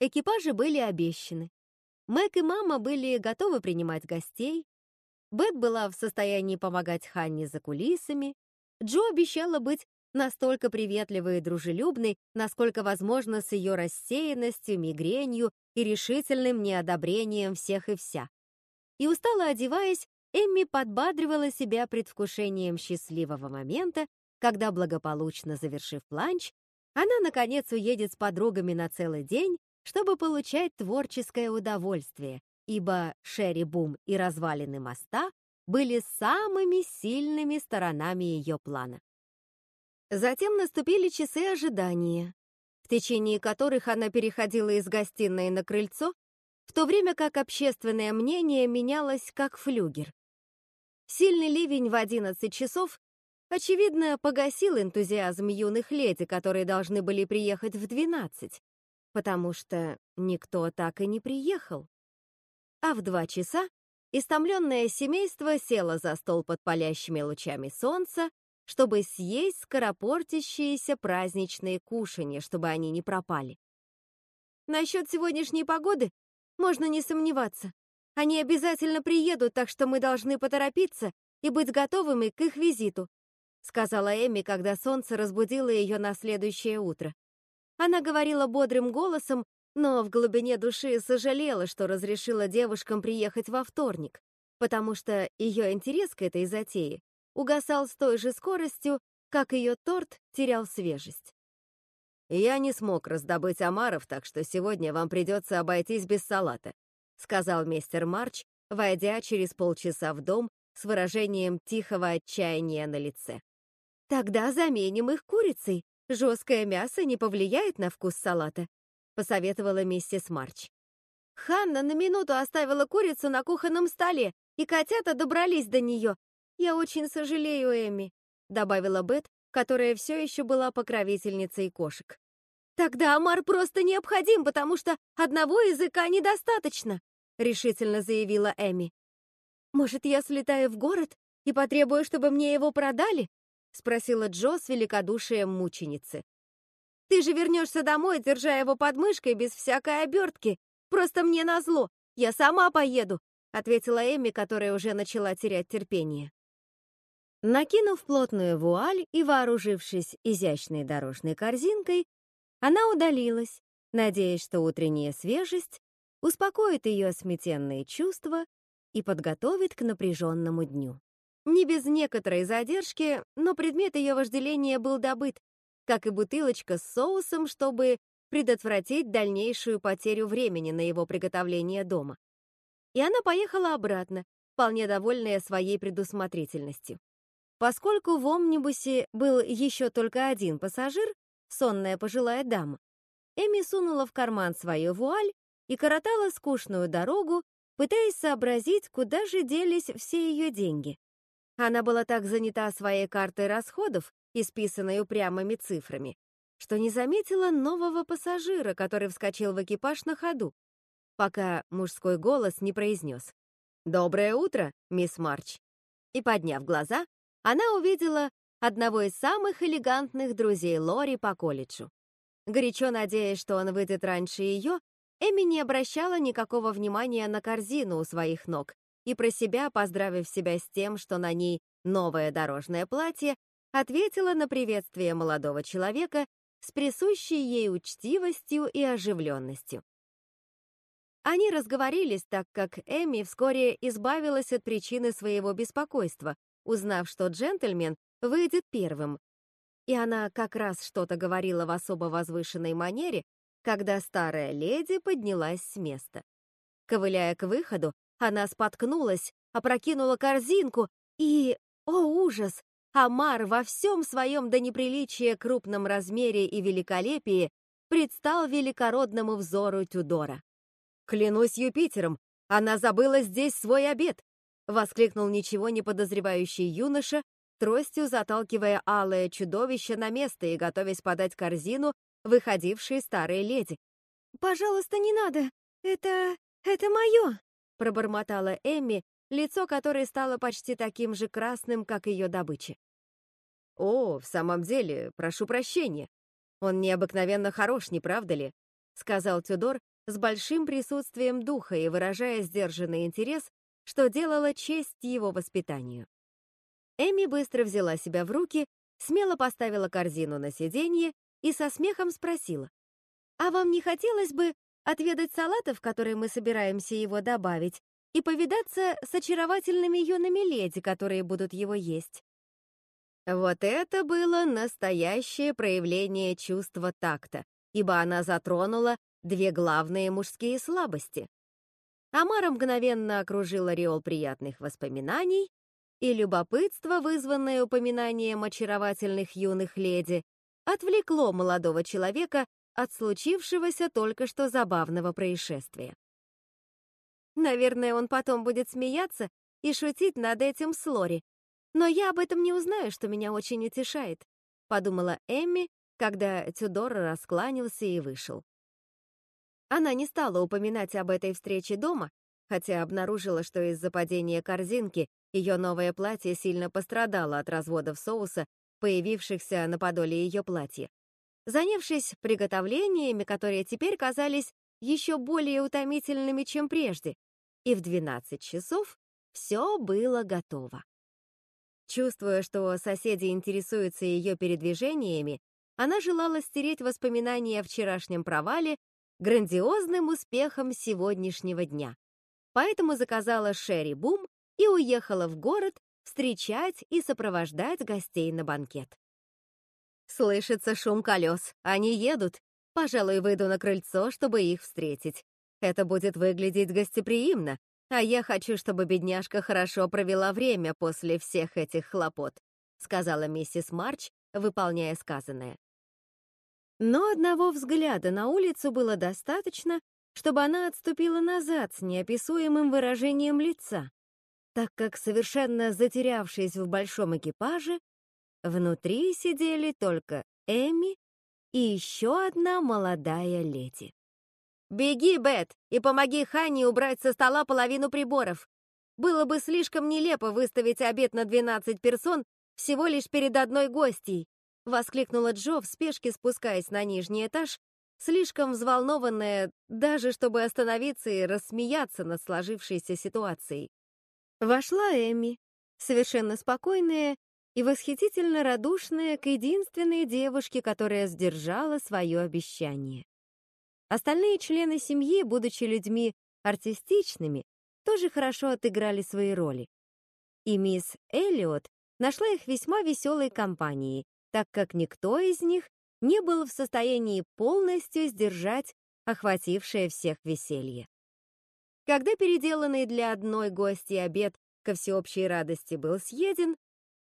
Экипажи были обещаны. Мэг и мама были готовы принимать гостей. Бет была в состоянии помогать Ханне за кулисами. Джо обещала быть настолько приветливой и дружелюбной, насколько возможно с ее рассеянностью, мигренью и решительным неодобрением всех и вся. И устало одеваясь, Эмми подбадривала себя предвкушением счастливого момента, когда, благополучно завершив ланч, она, наконец, уедет с подругами на целый день, чтобы получать творческое удовольствие, ибо Шерри Бум и развалины моста были самыми сильными сторонами ее плана. Затем наступили часы ожидания, в течение которых она переходила из гостиной на крыльцо, в то время как общественное мнение менялось как флюгер. Сильный ливень в 11 часов, очевидно, погасил энтузиазм юных леди, которые должны были приехать в 12, потому что никто так и не приехал. А в два часа истомленное семейство село за стол под палящими лучами солнца чтобы съесть скоропортящиеся праздничные кушанья, чтобы они не пропали. Насчет сегодняшней погоды можно не сомневаться. Они обязательно приедут, так что мы должны поторопиться и быть готовыми к их визиту», сказала Эми, когда солнце разбудило ее на следующее утро. Она говорила бодрым голосом, но в глубине души сожалела, что разрешила девушкам приехать во вторник, потому что ее интерес к этой затее угасал с той же скоростью, как ее торт терял свежесть. «Я не смог раздобыть омаров, так что сегодня вам придется обойтись без салата», сказал мистер Марч, войдя через полчаса в дом с выражением тихого отчаяния на лице. «Тогда заменим их курицей. Жесткое мясо не повлияет на вкус салата», посоветовала миссис Марч. Ханна на минуту оставила курицу на кухонном столе, и котята добрались до нее, «Я очень сожалею, Эми», — добавила Бет, которая все еще была покровительницей кошек. «Тогда Амар просто необходим, потому что одного языка недостаточно», — решительно заявила Эми. «Может, я слетаю в город и потребую, чтобы мне его продали?» — спросила Джо с великодушием мученицы. «Ты же вернешься домой, держа его под мышкой без всякой обертки. Просто мне назло. Я сама поеду», — ответила Эми, которая уже начала терять терпение. Накинув плотную вуаль и вооружившись изящной дорожной корзинкой, она удалилась, надеясь, что утренняя свежесть успокоит ее сметенные чувства и подготовит к напряженному дню. Не без некоторой задержки, но предмет ее вожделения был добыт, как и бутылочка с соусом, чтобы предотвратить дальнейшую потерю времени на его приготовление дома. И она поехала обратно, вполне довольная своей предусмотрительностью. Поскольку в омнибусе был еще только один пассажир, сонная пожилая дама, Эми сунула в карман свою вуаль и коротала скучную дорогу, пытаясь сообразить, куда же делись все ее деньги. Она была так занята своей картой расходов, исписанной упрямыми цифрами, что не заметила нового пассажира, который вскочил в экипаж на ходу, пока мужской голос не произнес «Доброе утро, мисс Марч!» И, подняв глаза, она увидела одного из самых элегантных друзей Лори по колледжу. Горячо надеясь, что он выйдет раньше ее, Эми не обращала никакого внимания на корзину у своих ног и про себя, поздравив себя с тем, что на ней новое дорожное платье, ответила на приветствие молодого человека с присущей ей учтивостью и оживленностью. Они разговорились, так как Эми вскоре избавилась от причины своего беспокойства, узнав, что джентльмен выйдет первым. И она как раз что-то говорила в особо возвышенной манере, когда старая леди поднялась с места. Ковыляя к выходу, она споткнулась, опрокинула корзинку и, о ужас, Амар во всем своем до неприличия крупном размере и великолепии предстал великородному взору Тюдора. «Клянусь Юпитером, она забыла здесь свой обед!» Воскликнул ничего не подозревающий юноша, тростью заталкивая алое чудовище на место и готовясь подать корзину выходившей старой леди. «Пожалуйста, не надо! Это... это мое!» Пробормотала Эмми, лицо которой стало почти таким же красным, как ее добыча. «О, в самом деле, прошу прощения. Он необыкновенно хорош, не правда ли?» сказал Тюдор, с большим присутствием духа и выражая сдержанный интерес, что делало честь его воспитанию. Эми быстро взяла себя в руки, смело поставила корзину на сиденье и со смехом спросила, «А вам не хотелось бы отведать салатов, которые мы собираемся его добавить, и повидаться с очаровательными юными леди, которые будут его есть?» Вот это было настоящее проявление чувства такта, ибо она затронула две главные мужские слабости. Амара мгновенно окружила ореол приятных воспоминаний, и любопытство, вызванное упоминанием очаровательных юных леди, отвлекло молодого человека от случившегося только что забавного происшествия. Наверное, он потом будет смеяться и шутить над этим с Лори, но я об этом не узнаю, что меня очень утешает, подумала Эмми, когда Тюдор раскланялся и вышел. Она не стала упоминать об этой встрече дома, хотя обнаружила, что из-за падения корзинки ее новое платье сильно пострадало от разводов соуса, появившихся на подоле ее платья. Занявшись приготовлениями, которые теперь казались еще более утомительными, чем прежде, и в 12 часов все было готово. Чувствуя, что соседи интересуются ее передвижениями, она желала стереть воспоминания о вчерашнем провале грандиозным успехом сегодняшнего дня. Поэтому заказала Шерри Бум и уехала в город встречать и сопровождать гостей на банкет. Слышится шум колес, они едут. Пожалуй, выйду на крыльцо, чтобы их встретить. Это будет выглядеть гостеприимно, а я хочу, чтобы бедняжка хорошо провела время после всех этих хлопот», сказала миссис Марч, выполняя сказанное. Но одного взгляда на улицу было достаточно, чтобы она отступила назад с неописуемым выражением лица, так как, совершенно затерявшись в большом экипаже, внутри сидели только Эми и еще одна молодая леди. «Беги, Бет, и помоги Ханни убрать со стола половину приборов. Было бы слишком нелепо выставить обед на 12 персон всего лишь перед одной гостьей», воскликнула Джо в спешке, спускаясь на нижний этаж, слишком взволнованная даже, чтобы остановиться и рассмеяться над сложившейся ситуацией. Вошла Эми, совершенно спокойная и восхитительно радушная к единственной девушке, которая сдержала свое обещание. Остальные члены семьи, будучи людьми артистичными, тоже хорошо отыграли свои роли. И мисс Эллиот нашла их весьма веселой компанией, так как никто из них не был в состоянии полностью сдержать охватившее всех веселье. Когда переделанный для одной гости обед ко всеобщей радости был съеден,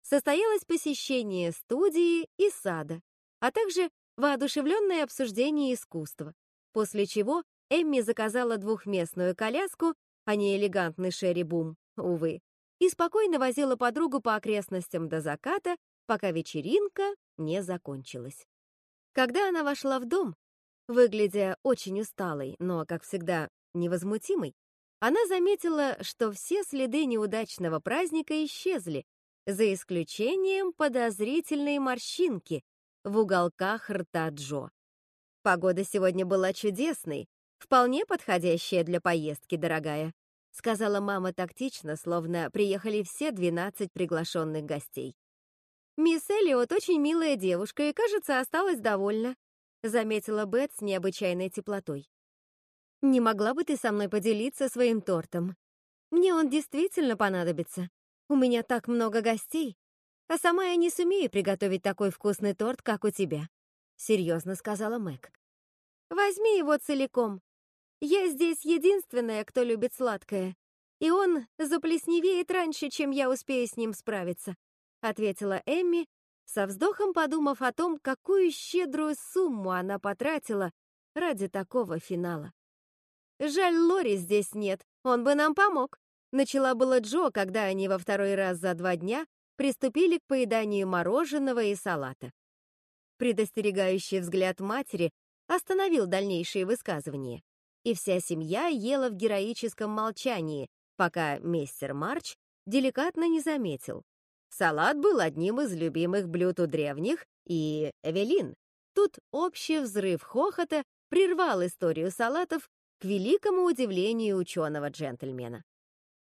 состоялось посещение студии и сада, а также воодушевленное обсуждение искусства после чего Эмми заказала двухместную коляску, а не элегантный шерри-бум, увы, и спокойно возила подругу по окрестностям до заката, пока вечеринка не закончилась. Когда она вошла в дом, выглядя очень усталой, но, как всегда, невозмутимой, она заметила, что все следы неудачного праздника исчезли, за исключением подозрительной морщинки в уголках рта Джо. Погода сегодня была чудесной, вполне подходящая для поездки, дорогая», сказала мама тактично, словно приехали все 12 приглашенных гостей. «Мисс Эллиот очень милая девушка и, кажется, осталась довольна», заметила Бет с необычайной теплотой. «Не могла бы ты со мной поделиться своим тортом? Мне он действительно понадобится. У меня так много гостей, а сама я не сумею приготовить такой вкусный торт, как у тебя», серьезно сказала Мэг. Возьми его целиком. Я здесь единственная, кто любит сладкое. И он заплесневеет раньше, чем я успею с ним справиться», — ответила Эмми, со вздохом подумав о том, какую щедрую сумму она потратила ради такого финала. «Жаль, Лори здесь нет, он бы нам помог», — начала было Джо, когда они во второй раз за два дня приступили к поеданию мороженого и салата. Предостерегающий взгляд матери остановил дальнейшие высказывания, и вся семья ела в героическом молчании, пока мистер Марч деликатно не заметил. Салат был одним из любимых блюд у древних, и Эвелин. Тут общий взрыв хохота прервал историю салатов, к великому удивлению ученого-джентльмена.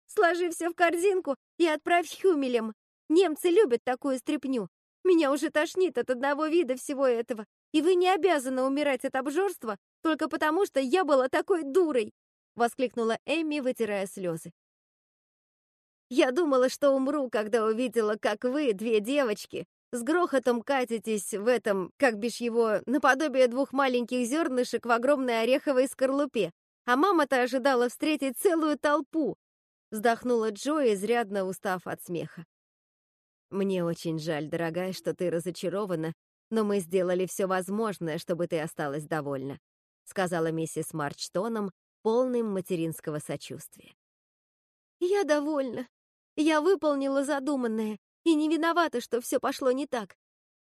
«Сложи все в корзинку и отправь Хюмелем. Немцы любят такую стряпню. Меня уже тошнит от одного вида всего этого, и вы не обязаны умирать от обжорства только потому, что я была такой дурой!» — воскликнула Эми, вытирая слезы. «Я думала, что умру, когда увидела, как вы, две девочки, с грохотом катитесь в этом, как бишь его, наподобие двух маленьких зернышек в огромной ореховой скорлупе, а мама-то ожидала встретить целую толпу!» Вздохнула Джо, изрядно устав от смеха. «Мне очень жаль, дорогая, что ты разочарована, но мы сделали все возможное, чтобы ты осталась довольна», сказала миссис Марч тоном, полным материнского сочувствия. «Я довольна. Я выполнила задуманное и не виновата, что все пошло не так.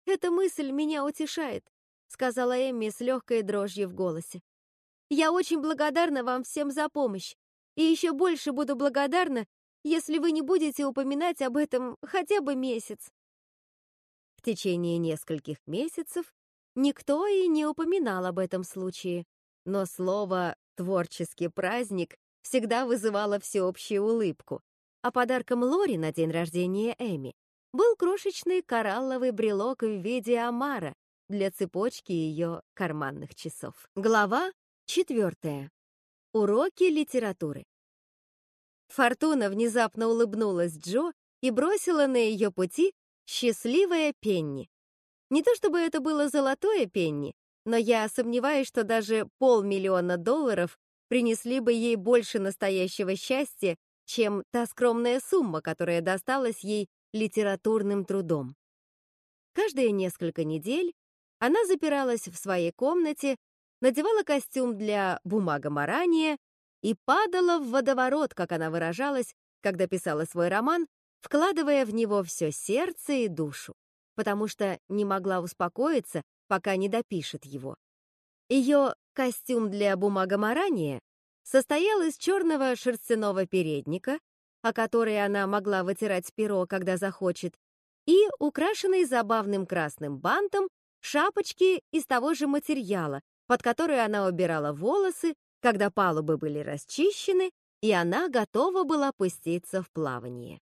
Эта мысль меня утешает», сказала Эмми с легкой дрожью в голосе. «Я очень благодарна вам всем за помощь, и еще больше буду благодарна, если вы не будете упоминать об этом хотя бы месяц. В течение нескольких месяцев никто и не упоминал об этом случае, но слово «творческий праздник» всегда вызывало всеобщую улыбку, а подарком Лори на день рождения Эми был крошечный коралловый брелок в виде омара для цепочки ее карманных часов. Глава четвертая. Уроки литературы. Фортуна внезапно улыбнулась Джо и бросила на ее пути Счастливая Пенни. Не то чтобы это было золотое Пенни, но я сомневаюсь, что даже полмиллиона долларов принесли бы ей больше настоящего счастья, чем та скромная сумма, которая досталась ей литературным трудом. Каждые несколько недель она запиралась в своей комнате, надевала костюм для бумагоморания и падала в водоворот, как она выражалась, когда писала свой роман, вкладывая в него все сердце и душу, потому что не могла успокоиться, пока не допишет его. Ее костюм для бумагоморания состоял из черного шерстяного передника, о который она могла вытирать перо, когда захочет, и украшенной забавным красным бантом шапочки из того же материала, под которую она убирала волосы, когда палубы были расчищены, и она готова была пуститься в плавание.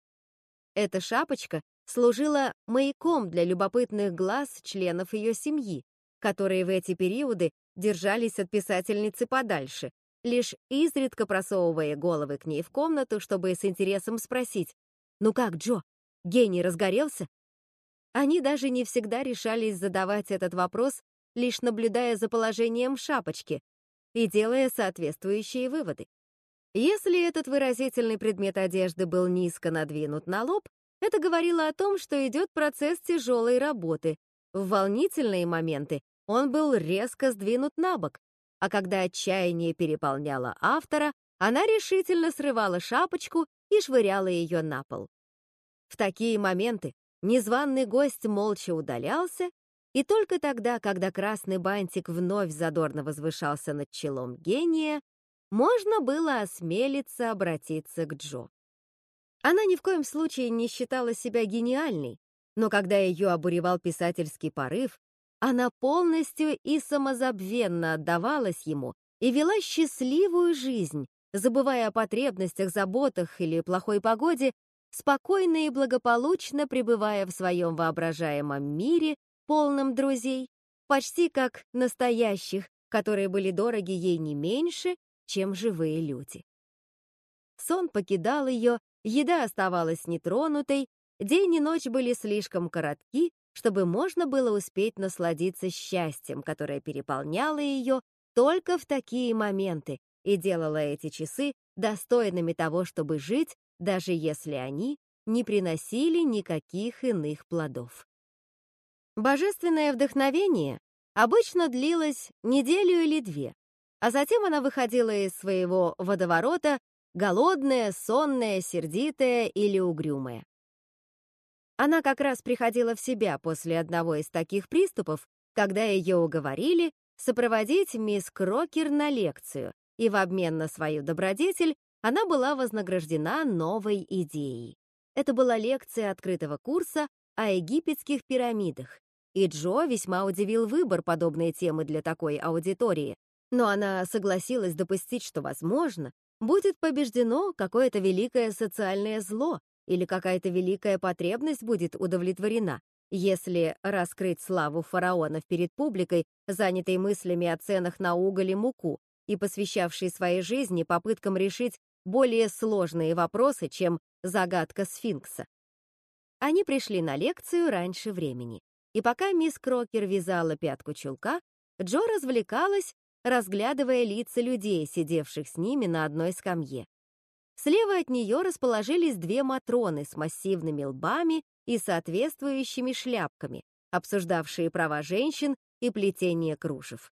Эта шапочка служила маяком для любопытных глаз членов ее семьи, которые в эти периоды держались от писательницы подальше, лишь изредка просовывая головы к ней в комнату, чтобы с интересом спросить «Ну как, Джо, гений разгорелся?» Они даже не всегда решались задавать этот вопрос, лишь наблюдая за положением шапочки и делая соответствующие выводы. Если этот выразительный предмет одежды был низко надвинут на лоб, это говорило о том, что идет процесс тяжелой работы. В волнительные моменты он был резко сдвинут на бок, а когда отчаяние переполняло автора, она решительно срывала шапочку и швыряла ее на пол. В такие моменты незваный гость молча удалялся, и только тогда, когда красный бантик вновь задорно возвышался над челом гения, можно было осмелиться обратиться к Джо. Она ни в коем случае не считала себя гениальной, но когда ее обуревал писательский порыв, она полностью и самозабвенно отдавалась ему и вела счастливую жизнь, забывая о потребностях, заботах или плохой погоде, спокойно и благополучно пребывая в своем воображаемом мире, полном друзей, почти как настоящих, которые были дороги ей не меньше, чем живые люди. Сон покидал ее, еда оставалась нетронутой, день и ночь были слишком коротки, чтобы можно было успеть насладиться счастьем, которое переполняло ее только в такие моменты и делало эти часы достойными того, чтобы жить, даже если они не приносили никаких иных плодов. Божественное вдохновение обычно длилось неделю или две, а затем она выходила из своего водоворота голодная, сонная, сердитая или угрюмая. Она как раз приходила в себя после одного из таких приступов, когда ее уговорили сопроводить мисс Крокер на лекцию, и в обмен на свою добродетель она была вознаграждена новой идеей. Это была лекция открытого курса о египетских пирамидах, и Джо весьма удивил выбор подобной темы для такой аудитории, Но она согласилась допустить, что, возможно, будет побеждено какое-то великое социальное зло или какая-то великая потребность будет удовлетворена, если раскрыть славу фараонов перед публикой, занятой мыслями о ценах на уголь и муку и посвящавшей своей жизни попыткам решить более сложные вопросы, чем загадка сфинкса. Они пришли на лекцию раньше времени, и пока мисс Крокер вязала пятку чулка, Джо развлекалась, разглядывая лица людей, сидевших с ними на одной скамье. Слева от нее расположились две матроны с массивными лбами и соответствующими шляпками, обсуждавшие права женщин и плетение кружев.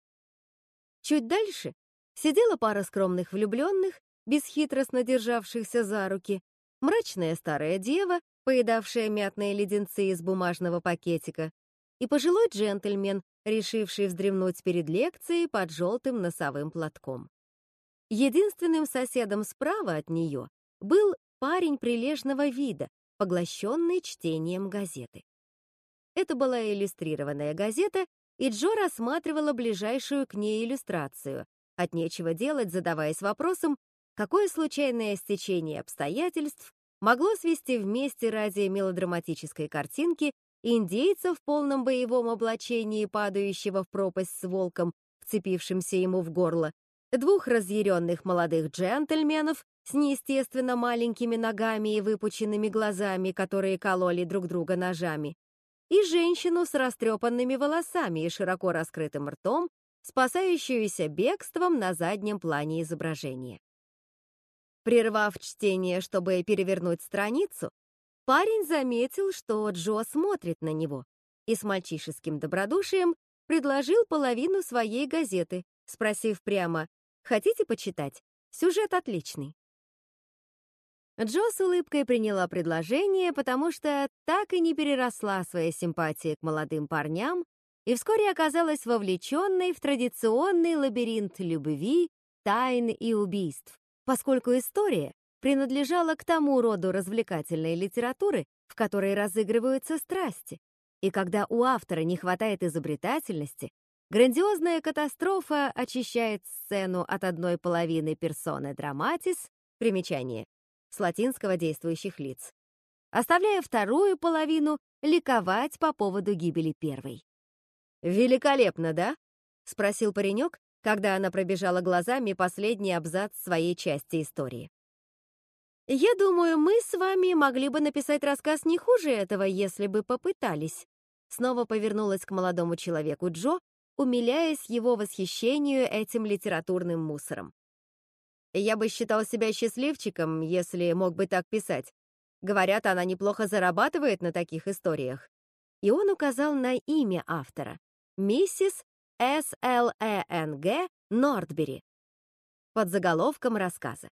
Чуть дальше сидела пара скромных влюбленных, бесхитростно державшихся за руки, мрачная старая дева, поедавшая мятные леденцы из бумажного пакетика, и пожилой джентльмен, решивший вздремнуть перед лекцией под желтым носовым платком. Единственным соседом справа от нее был парень прилежного вида, поглощенный чтением газеты. Это была иллюстрированная газета, и Джо рассматривала ближайшую к ней иллюстрацию, от нечего делать, задаваясь вопросом, какое случайное стечение обстоятельств могло свести вместе ради мелодраматической картинки индейца в полном боевом облачении, падающего в пропасть с волком, вцепившимся ему в горло, двух разъяренных молодых джентльменов с неестественно маленькими ногами и выпученными глазами, которые кололи друг друга ножами, и женщину с растрепанными волосами и широко раскрытым ртом, спасающуюся бегством на заднем плане изображения. Прервав чтение, чтобы перевернуть страницу, парень заметил, что Джо смотрит на него и с мальчишеским добродушием предложил половину своей газеты, спросив прямо «Хотите почитать? Сюжет отличный». Джо с улыбкой приняла предложение, потому что так и не переросла свои симпатии к молодым парням и вскоре оказалась вовлеченной в традиционный лабиринт любви, тайн и убийств, поскольку история принадлежала к тому роду развлекательной литературы, в которой разыгрываются страсти. И когда у автора не хватает изобретательности, грандиозная катастрофа очищает сцену от одной половины персоны драматис, примечание, с латинского действующих лиц, оставляя вторую половину ликовать по поводу гибели первой. «Великолепно, да?» — спросил паренек, когда она пробежала глазами последний абзац своей части истории. «Я думаю, мы с вами могли бы написать рассказ не хуже этого, если бы попытались». Снова повернулась к молодому человеку Джо, умиляясь его восхищению этим литературным мусором. «Я бы считал себя счастливчиком, если мог бы так писать. Говорят, она неплохо зарабатывает на таких историях». И он указал на имя автора миссис С.Л.Э.Н.Г. Нордбери под заголовком рассказа.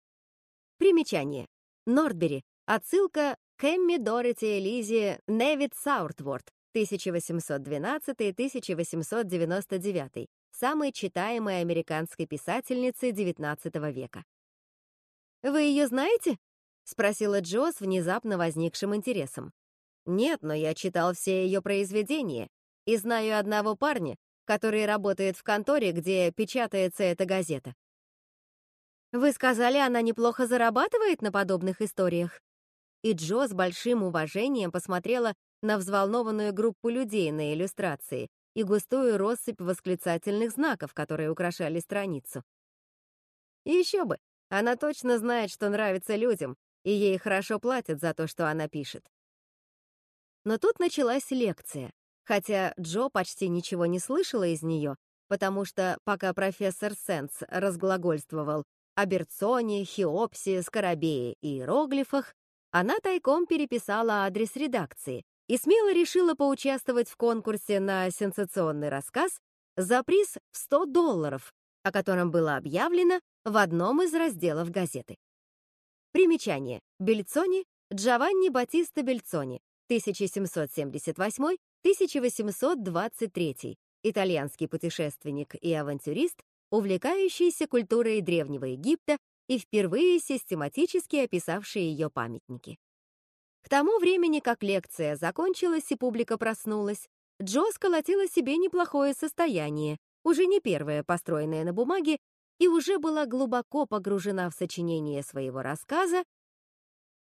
Примечание. Нордбери. Отсылка к Эмми Дороти Элизе Невит Сауртворд 1812-1899, самой читаемой американской писательницы XIX века. «Вы ее знаете?» — спросила Джо с внезапно возникшим интересом. «Нет, но я читал все ее произведения и знаю одного парня, который работает в конторе, где печатается эта газета. Вы сказали, она неплохо зарабатывает на подобных историях? И Джо с большим уважением посмотрела на взволнованную группу людей на иллюстрации и густую россыпь восклицательных знаков, которые украшали страницу. Еще бы, она точно знает, что нравится людям, и ей хорошо платят за то, что она пишет. Но тут началась лекция, хотя Джо почти ничего не слышала из нее, потому что пока профессор Сенс разглагольствовал о Берцоне, Хеопсе, Скоробее и иероглифах, она тайком переписала адрес редакции и смело решила поучаствовать в конкурсе на сенсационный рассказ за приз в 100 долларов, о котором было объявлено в одном из разделов газеты. Примечание. Бельцони, Джованни Батиста Бельцони, 1778 1823 итальянский путешественник и авантюрист, увлекающийся культурой Древнего Египта и впервые систематически описавший ее памятники. К тому времени, как лекция закончилась и публика проснулась, Джо сколотила себе неплохое состояние, уже не первая построенная на бумаге, и уже была глубоко погружена в сочинение своего рассказа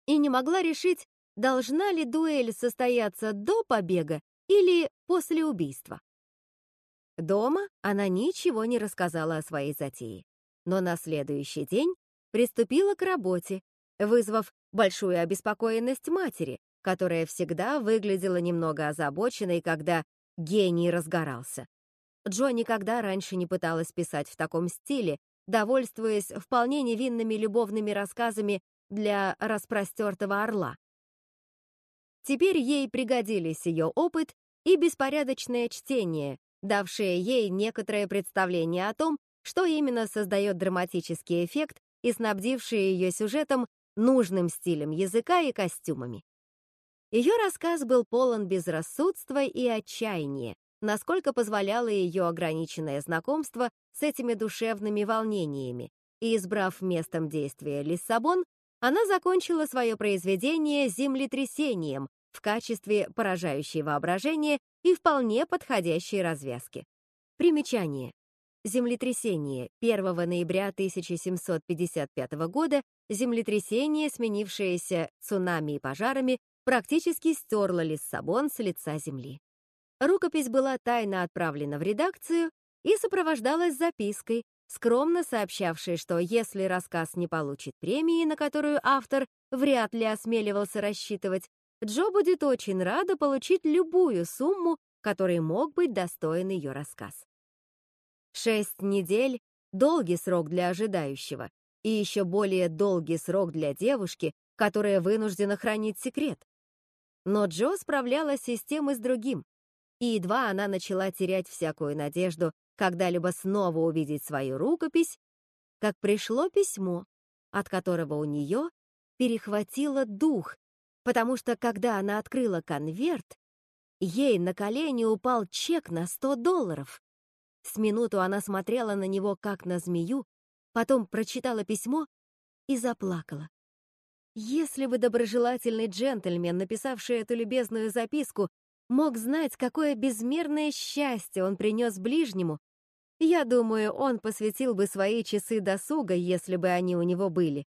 и не могла решить, должна ли дуэль состояться до побега или после убийства. Дома она ничего не рассказала о своей затее, но на следующий день приступила к работе, вызвав большую обеспокоенность матери, которая всегда выглядела немного озабоченной, когда гений разгорался. Джо никогда раньше не пыталась писать в таком стиле, довольствуясь вполне невинными любовными рассказами для распростертого орла. Теперь ей пригодились ее опыт и беспорядочное чтение, давшее ей некоторое представление о том, что именно создает драматический эффект и снабдившее ее сюжетом нужным стилем языка и костюмами. Ее рассказ был полон безрассудства и отчаяния, насколько позволяло ее ограниченное знакомство с этими душевными волнениями, и, избрав местом действия Лиссабон, она закончила свое произведение землетрясением в качестве поражающей воображение и вполне подходящей развязки. Примечание. Землетрясение 1 ноября 1755 года, землетрясение, сменившееся цунами и пожарами, практически стерло Лиссабон с лица земли. Рукопись была тайно отправлена в редакцию и сопровождалась запиской, скромно сообщавшей, что если рассказ не получит премии, на которую автор вряд ли осмеливался рассчитывать, Джо будет очень рада получить любую сумму, которой мог быть достоин ее рассказ. Шесть недель — долгий срок для ожидающего, и еще более долгий срок для девушки, которая вынуждена хранить секрет. Но Джо справлялась и с тем, и с другим, и едва она начала терять всякую надежду когда-либо снова увидеть свою рукопись, как пришло письмо, от которого у нее перехватило дух, потому что когда она открыла конверт, ей на колени упал чек на 100 долларов. С минуту она смотрела на него, как на змею, потом прочитала письмо и заплакала. Если бы доброжелательный джентльмен, написавший эту любезную записку, мог знать, какое безмерное счастье он принес ближнему, я думаю, он посвятил бы свои часы досуга, если бы они у него были,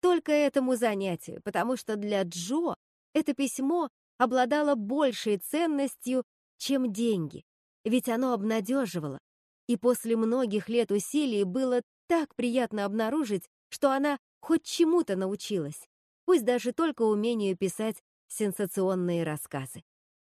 только этому занятию, потому что для Джо это письмо обладало большей ценностью, чем деньги, ведь оно обнадеживало, и после многих лет усилий было так приятно обнаружить, что она хоть чему-то научилась, пусть даже только умению писать сенсационные рассказы.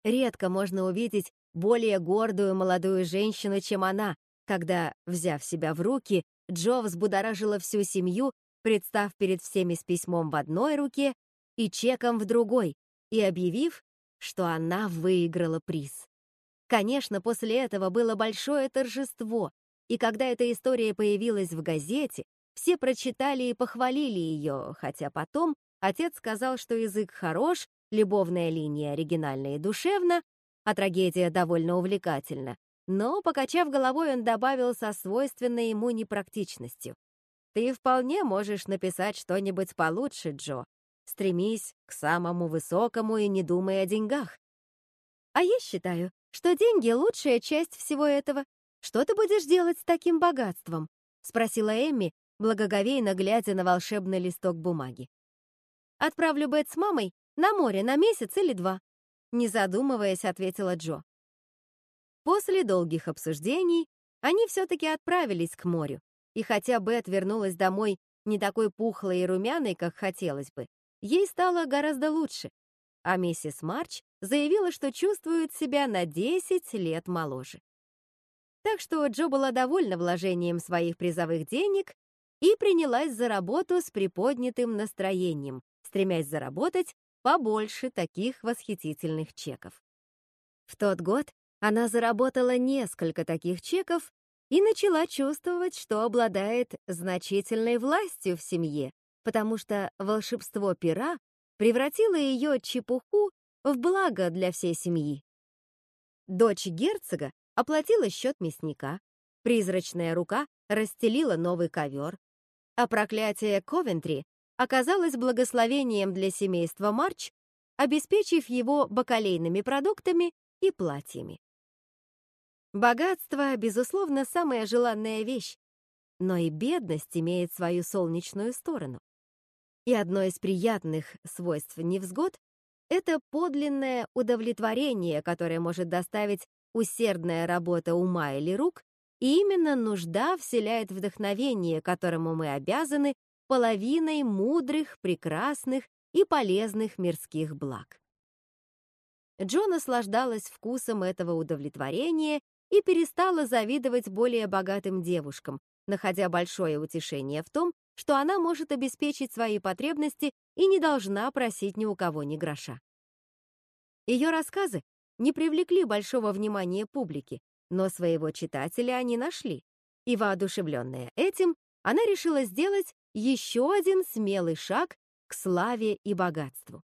Редко можно увидеть более гордую молодую женщину, чем она, когда, взяв себя в руки, Джо взбудоражила всю семью, представ перед всеми с письмом в одной руке и чеком в другой, и объявив, что она выиграла приз. Конечно, после этого было большое торжество, и когда эта история появилась в газете, все прочитали и похвалили ее, хотя потом отец сказал, что язык хорош, любовная линия оригинальна и душевна, а трагедия довольно увлекательна. Но, покачав головой, он добавил со свойственной ему непрактичностью. «Ты вполне можешь написать что-нибудь получше, Джо. Стремись к самому высокому и не думай о деньгах». «А я считаю, что деньги — лучшая часть всего этого. Что ты будешь делать с таким богатством?» — спросила Эмми, благоговейно глядя на волшебный листок бумаги. «Отправлю Бет с мамой на море на месяц или два», не задумываясь, ответила Джо. После долгих обсуждений они все-таки отправились к морю, и хотя Бет вернулась домой не такой пухлой и румяной, как хотелось бы, ей стало гораздо лучше, а миссис Марч заявила, что чувствует себя на 10 лет моложе. Так что Джо была довольна вложением своих призовых денег и принялась за работу с приподнятым настроением, стремясь заработать побольше таких восхитительных чеков. В тот год она заработала несколько таких чеков и начала чувствовать, что обладает значительной властью в семье, потому что волшебство пера превратило ее чепуху в благо для всей семьи. Дочь герцога оплатила счет мясника, призрачная рука расстелила новый ковер, а проклятие Ковентри оказалось благословением для семейства Марч, обеспечив его бакалейными продуктами и платьями. Богатство, безусловно, самая желанная вещь, но и бедность имеет свою солнечную сторону. И одно из приятных свойств невзгод — это подлинное удовлетворение, которое может доставить усердная работа ума или рук, и именно нужда вселяет вдохновение, которому мы обязаны половиной мудрых, прекрасных и полезных мирских благ. Джо наслаждалась вкусом этого удовлетворения и перестала завидовать более богатым девушкам, находя большое утешение в том, что она может обеспечить свои потребности и не должна просить ни у кого ни гроша. Ее рассказы не привлекли большого внимания публики, но своего читателя они нашли, и, воодушевленная этим, она решила сделать еще один смелый шаг к славе и богатству.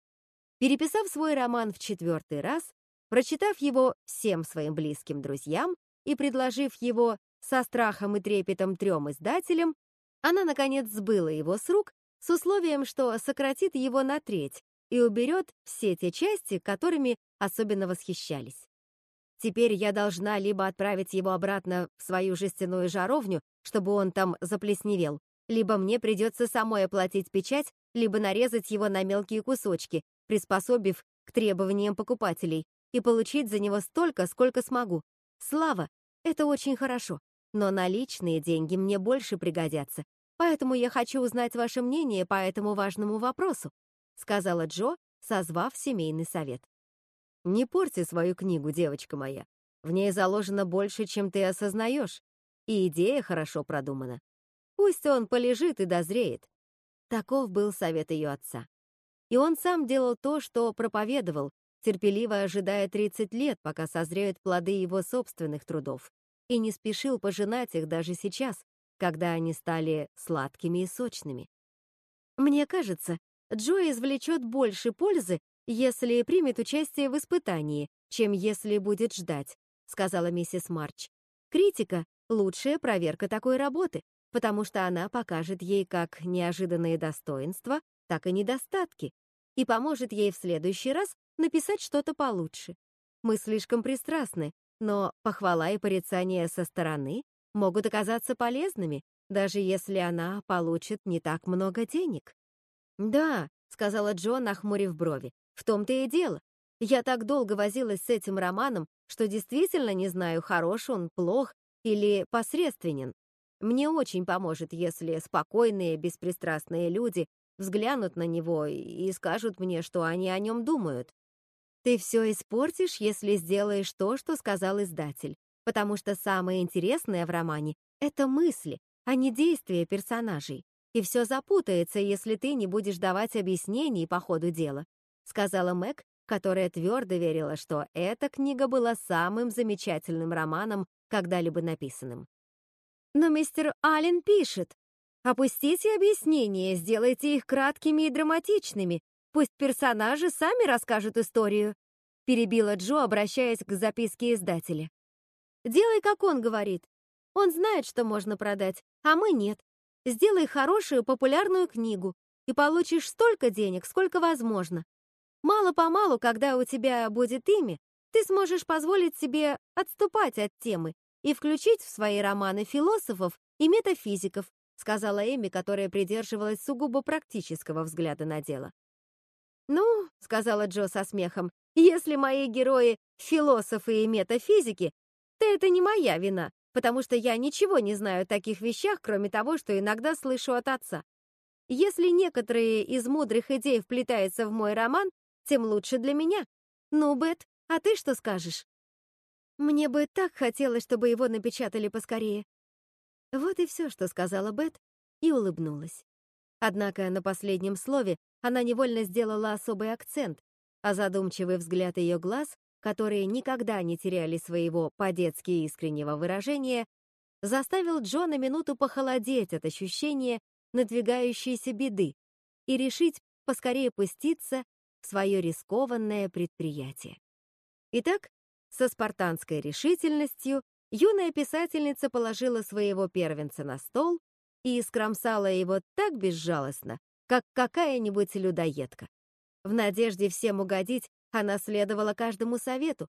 Переписав свой роман в четвертый раз, прочитав его всем своим близким друзьям и предложив его со страхом и трепетом трем издателям, она, наконец, сбыла его с рук с условием, что сократит его на треть и уберет все те части, которыми особенно восхищались. Теперь я должна либо отправить его обратно в свою жестяную жаровню, чтобы он там заплесневел, либо мне придется самой оплатить печать, либо нарезать его на мелкие кусочки, приспособив к требованиям покупателей, и получить за него столько, сколько смогу. Слава — это очень хорошо, но наличные деньги мне больше пригодятся, поэтому я хочу узнать ваше мнение по этому важному вопросу», сказала Джо, созвав семейный совет. Не порти свою книгу, девочка моя. В ней заложено больше, чем ты осознаешь, и идея хорошо продумана. Пусть он полежит и дозреет. Таков был совет ее отца. И он сам делал то, что проповедовал, терпеливо ожидая 30 лет, пока созреют плоды его собственных трудов, и не спешил пожинать их даже сейчас, когда они стали сладкими и сочными. Мне кажется, Джо извлечет больше пользы если примет участие в испытании, чем если будет ждать», — сказала миссис Марч. «Критика — лучшая проверка такой работы, потому что она покажет ей как неожиданные достоинства, так и недостатки, и поможет ей в следующий раз написать что-то получше. Мы слишком пристрастны, но похвала и порицание со стороны могут оказаться полезными, даже если она получит не так много денег. «Да», — сказала Джо, нахмурив брови, в том-то и дело. Я так долго возилась с этим романом, что действительно не знаю, хорош он, плох или посредственен. Мне очень поможет, если спокойные, беспристрастные люди взглянут на него и скажут мне, что они о нем думают. Ты все испортишь, если сделаешь то, что сказал издатель, потому что самое интересное в романе — это мысли, а не действия персонажей. И все запутается, если ты не будешь давать объяснений по ходу дела сказала Мэг, которая твердо верила, что эта книга была самым замечательным романом, когда-либо написанным. Но мистер Аллен пишет, «Опустите объяснения, сделайте их краткими и драматичными, пусть персонажи сами расскажут историю», перебила Джо, обращаясь к записке издателя. «Делай, как он говорит. Он знает, что можно продать, а мы нет. Сделай хорошую популярную книгу, и получишь столько денег, сколько возможно. Мало-помалу, когда у тебя будет имя, ты сможешь позволить себе отступать от темы и включить в свои романы философов и метафизиков, сказала Эми, которая придерживалась сугубо практического взгляда на дело. «Ну», — сказала Джо со смехом, «если мои герои — философы и метафизики, то это не моя вина, потому что я ничего не знаю о таких вещах, кроме того, что иногда слышу от отца. Если некоторые из мудрых идей вплетаются в мой роман, тем лучше для меня. Ну, Бет, а ты что скажешь? Мне бы так хотелось, чтобы его напечатали поскорее. Вот и все, что сказала Бет, и улыбнулась. Однако на последнем слове она невольно сделала особый акцент, а задумчивый взгляд ее глаз, которые никогда не теряли своего по-детски искреннего выражения, заставил Джона минуту похолодеть от ощущения надвигающейся беды и решить поскорее пуститься свое рискованное предприятие. Итак, со спартанской решительностью юная писательница положила своего первенца на стол и искромсала его так безжалостно, как какая-нибудь людоедка. В надежде всем угодить, она следовала каждому совету,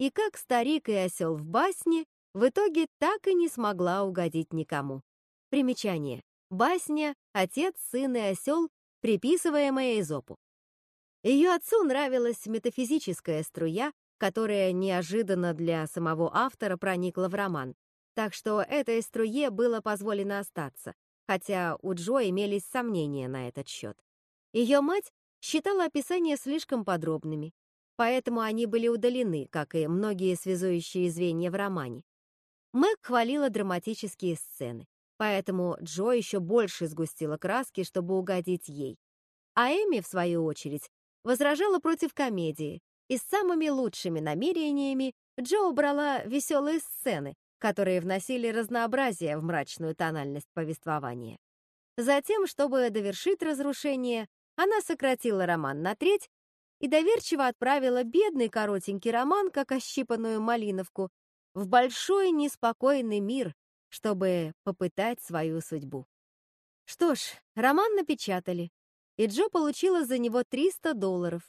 и как старик и осел в басне, в итоге так и не смогла угодить никому. Примечание. Басня «Отец, сын и осел», приписываемая Эзопу. Ее отцу нравилась метафизическая струя, которая неожиданно для самого автора проникла в роман, так что этой струе было позволено остаться, хотя у Джо имелись сомнения на этот счет. Ее мать считала описания слишком подробными, поэтому они были удалены, как и многие связующие звенья в романе. Мэг хвалила драматические сцены, поэтому Джо еще больше сгустила краски, чтобы угодить ей. А Эми, в свою очередь, возражала против комедии, и с самыми лучшими намерениями Джо убрала веселые сцены, которые вносили разнообразие в мрачную тональность повествования. Затем, чтобы довершить разрушение, она сократила роман на треть и доверчиво отправила бедный коротенький роман, как ощипанную малиновку, в большой неспокойный мир, чтобы попытать свою судьбу. Что ж, роман напечатали, и Джо получила за него 300 долларов,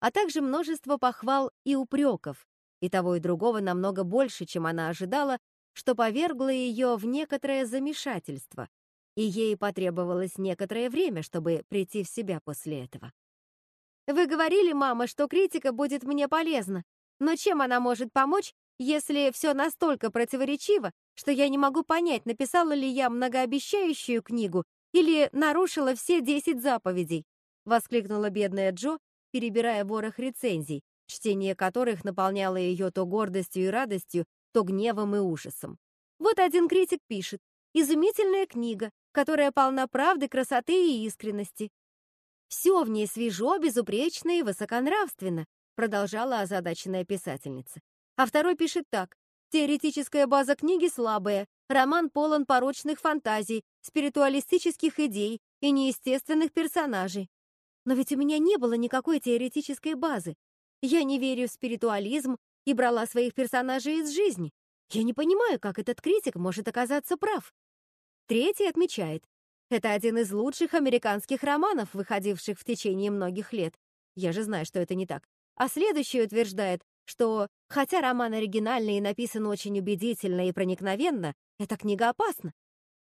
а также множество похвал и упреков, и того и другого намного больше, чем она ожидала, что повергло ее в некоторое замешательство, и ей потребовалось некоторое время, чтобы прийти в себя после этого. «Вы говорили, мама, что критика будет мне полезна, но чем она может помочь, если все настолько противоречиво, что я не могу понять, написала ли я многообещающую книгу или нарушила все десять заповедей?» — воскликнула бедная Джо, перебирая ворох рецензий, чтение которых наполняло ее то гордостью и радостью, то гневом и ужасом. Вот один критик пишет «Изумительная книга, которая полна правды, красоты и искренности. Все в ней свежо, безупречно и высоконравственно, продолжала озадаченная писательница. А второй пишет так. Теоретическая база книги слабая, роман полон порочных фантазий, спиритуалистических идей и неестественных персонажей. Но ведь у меня не было никакой теоретической базы. Я не верю в спиритуализм и брала своих персонажей из жизни. Я не понимаю, как этот критик может оказаться прав. Третий отмечает, это один из лучших американских романов, выходивших в течение многих лет. Я же знаю, что это не так. А следующий утверждает, что, хотя роман оригинальный и написан очень убедительно и проникновенно, эта книга опасна.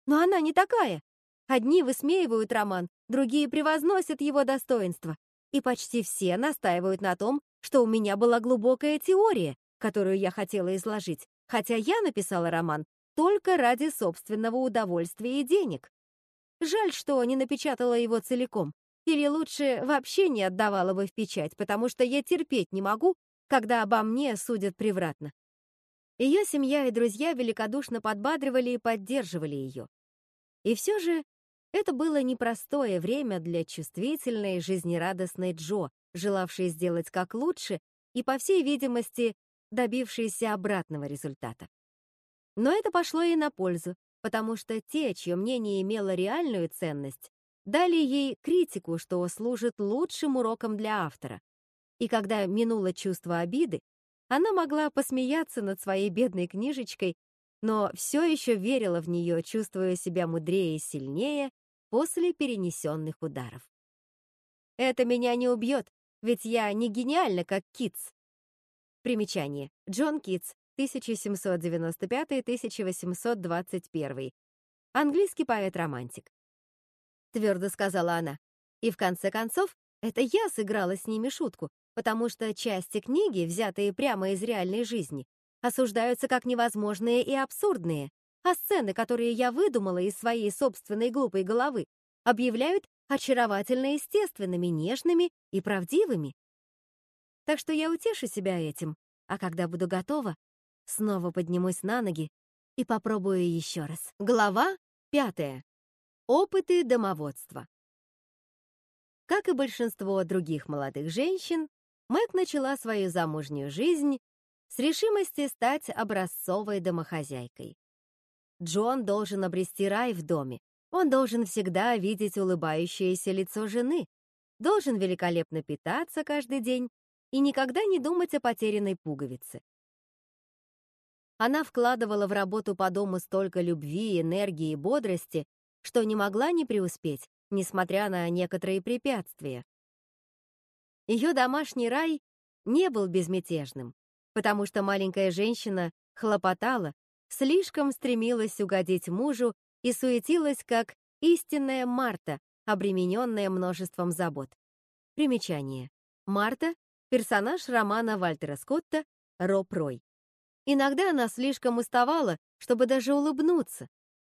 Но она не такая. Одни высмеивают роман, другие превозносят его достоинства. И почти все настаивают на том, что у меня была глубокая теория, которую я хотела изложить, хотя я написала роман только ради собственного удовольствия и денег. Жаль, что не напечатала его целиком, или лучше вообще не отдавала бы в печать, потому что я терпеть не могу, когда обо мне судят превратно. Ее семья и друзья великодушно подбадривали и поддерживали ее. И все же это было непростое время для чувствительной, жизнерадостной Джо, желавшей сделать как лучше и, по всей видимости, добившейся обратного результата. Но это пошло ей на пользу, потому что те, чье мнение имело реальную ценность, дали ей критику, что служит лучшим уроком для автора. И когда минуло чувство обиды, она могла посмеяться над своей бедной книжечкой, но все еще верила в нее, чувствуя себя мудрее и сильнее после перенесенных ударов. «Это меня не убьет, ведь я не гениальна, как Китс». Примечание. Джон Китс, 1795-1821. Английский поэт-романтик. Твердо сказала она. И в конце концов, это я сыграла с ними шутку, потому что части книги, взятые прямо из реальной жизни, осуждаются как невозможные и абсурдные, а сцены, которые я выдумала из своей собственной глупой головы, объявляют очаровательно естественными, нежными и правдивыми. Так что я утешу себя этим, а когда буду готова, Снова поднимусь на ноги и попробую еще раз. Глава пятая. Опыты домоводства. Как и большинство других молодых женщин, Мэг начала свою замужнюю жизнь с решимости стать образцовой домохозяйкой. Джон должен обрести рай в доме. Он должен всегда видеть улыбающееся лицо жены, должен великолепно питаться каждый день и никогда не думать о потерянной пуговице. Она вкладывала в работу по дому столько любви, энергии и бодрости, что не могла не преуспеть, несмотря на некоторые препятствия. Ее домашний рай не был безмятежным, потому что маленькая женщина хлопотала, слишком стремилась угодить мужу и суетилась как истинная Марта, обремененная множеством забот. Примечание. Марта — персонаж романа Вальтера Скотта «Роб Рой». Иногда она слишком уставала, чтобы даже улыбнуться.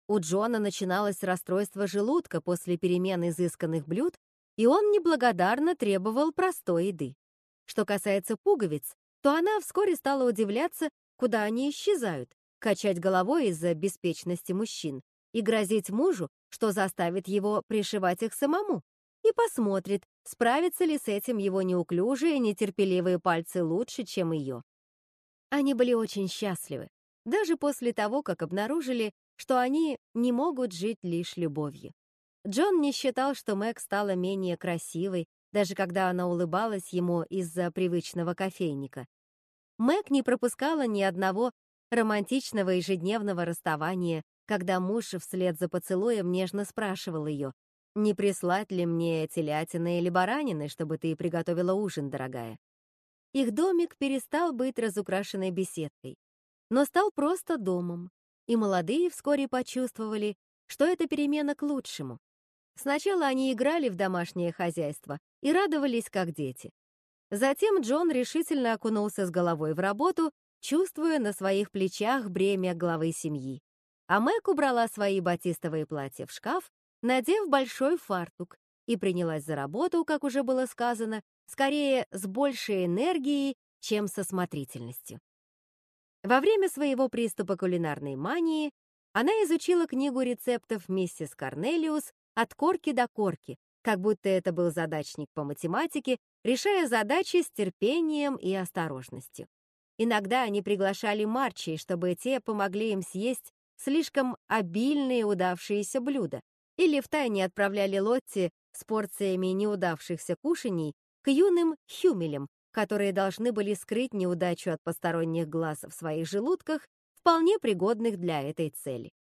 У Джона начиналось расстройство желудка после перемен изысканных блюд, и он неблагодарно требовал простой еды. Что касается пуговиц, то она вскоре стала удивляться, куда они исчезают, качать головой из-за беспечности мужчин и грозить мужу, что заставит его пришивать их самому, и посмотрит, справятся ли с этим его неуклюжие, нетерпеливые пальцы лучше, чем ее. Они были очень счастливы, даже после того, как обнаружили, что они не могут жить лишь любовью. Джон не считал, что Мэг стала менее красивой, даже когда она улыбалась ему из-за привычного кофейника. Мэг не пропускала ни одного романтичного ежедневного расставания, когда муж вслед за поцелуем нежно спрашивал ее, «Не прислать ли мне телятины или баранины, чтобы ты приготовила ужин, дорогая?» Их домик перестал быть разукрашенной беседкой, но стал просто домом, и молодые вскоре почувствовали, что это перемена к лучшему. Сначала они играли в домашнее хозяйство и радовались как дети. Затем Джон решительно окунулся с головой в работу, чувствуя на своих плечах бремя главы семьи. А Мэг убрала свои батистовые платья в шкаф, надев большой фартук, и принялась за работу, как уже было сказано, скорее с большей энергией, чем со смотрительностью. Во время своего приступа кулинарной мании она изучила книгу рецептов миссис Корнелиус от корки до корки, как будто это был задачник по математике, решая задачи с терпением и осторожностью. Иногда они приглашали Марчи, чтобы те помогли им съесть слишком обильные удавшиеся блюда, или втайне отправляли Лотти с порциями неудавшихся кушаний к юным хюмелям, которые должны были скрыть неудачу от посторонних глаз в своих желудках, вполне пригодных для этой цели.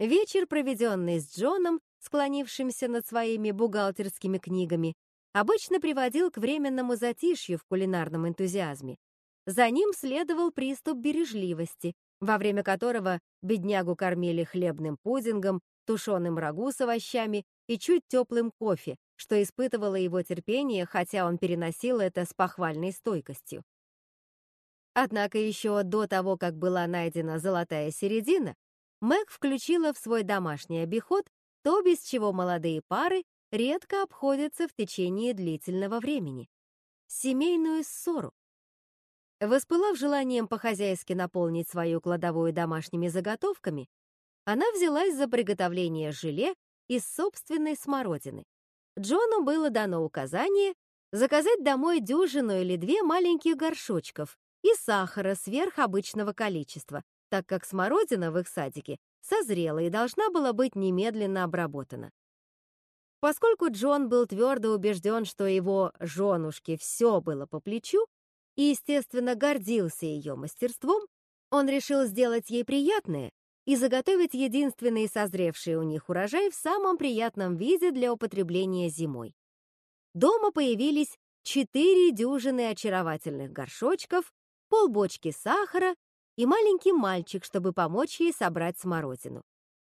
Вечер, проведенный с Джоном, склонившимся над своими бухгалтерскими книгами, обычно приводил к временному затишью в кулинарном энтузиазме. За ним следовал приступ бережливости, во время которого беднягу кормили хлебным пудингом, тушеным рагу с овощами и чуть теплым кофе, что испытывало его терпение, хотя он переносил это с похвальной стойкостью. Однако еще до того, как была найдена золотая середина, Мэг включила в свой домашний обиход то, без чего молодые пары редко обходятся в течение длительного времени — семейную ссору. Воспылав желанием по-хозяйски наполнить свою кладовую домашними заготовками, она взялась за приготовление желе из собственной смородины. Джону было дано указание заказать домой дюжину или две маленьких горшочков и сахара сверх обычного количества, так как смородина в их садике созрела и должна была быть немедленно обработана. Поскольку Джон был твердо убежден, что его женушке все было по плечу, и, естественно, гордился ее мастерством, он решил сделать ей приятное и заготовить единственный созревший у них урожай в самом приятном виде для употребления зимой. Дома появились четыре дюжины очаровательных горшочков, полбочки сахара и маленький мальчик, чтобы помочь ей собрать смородину.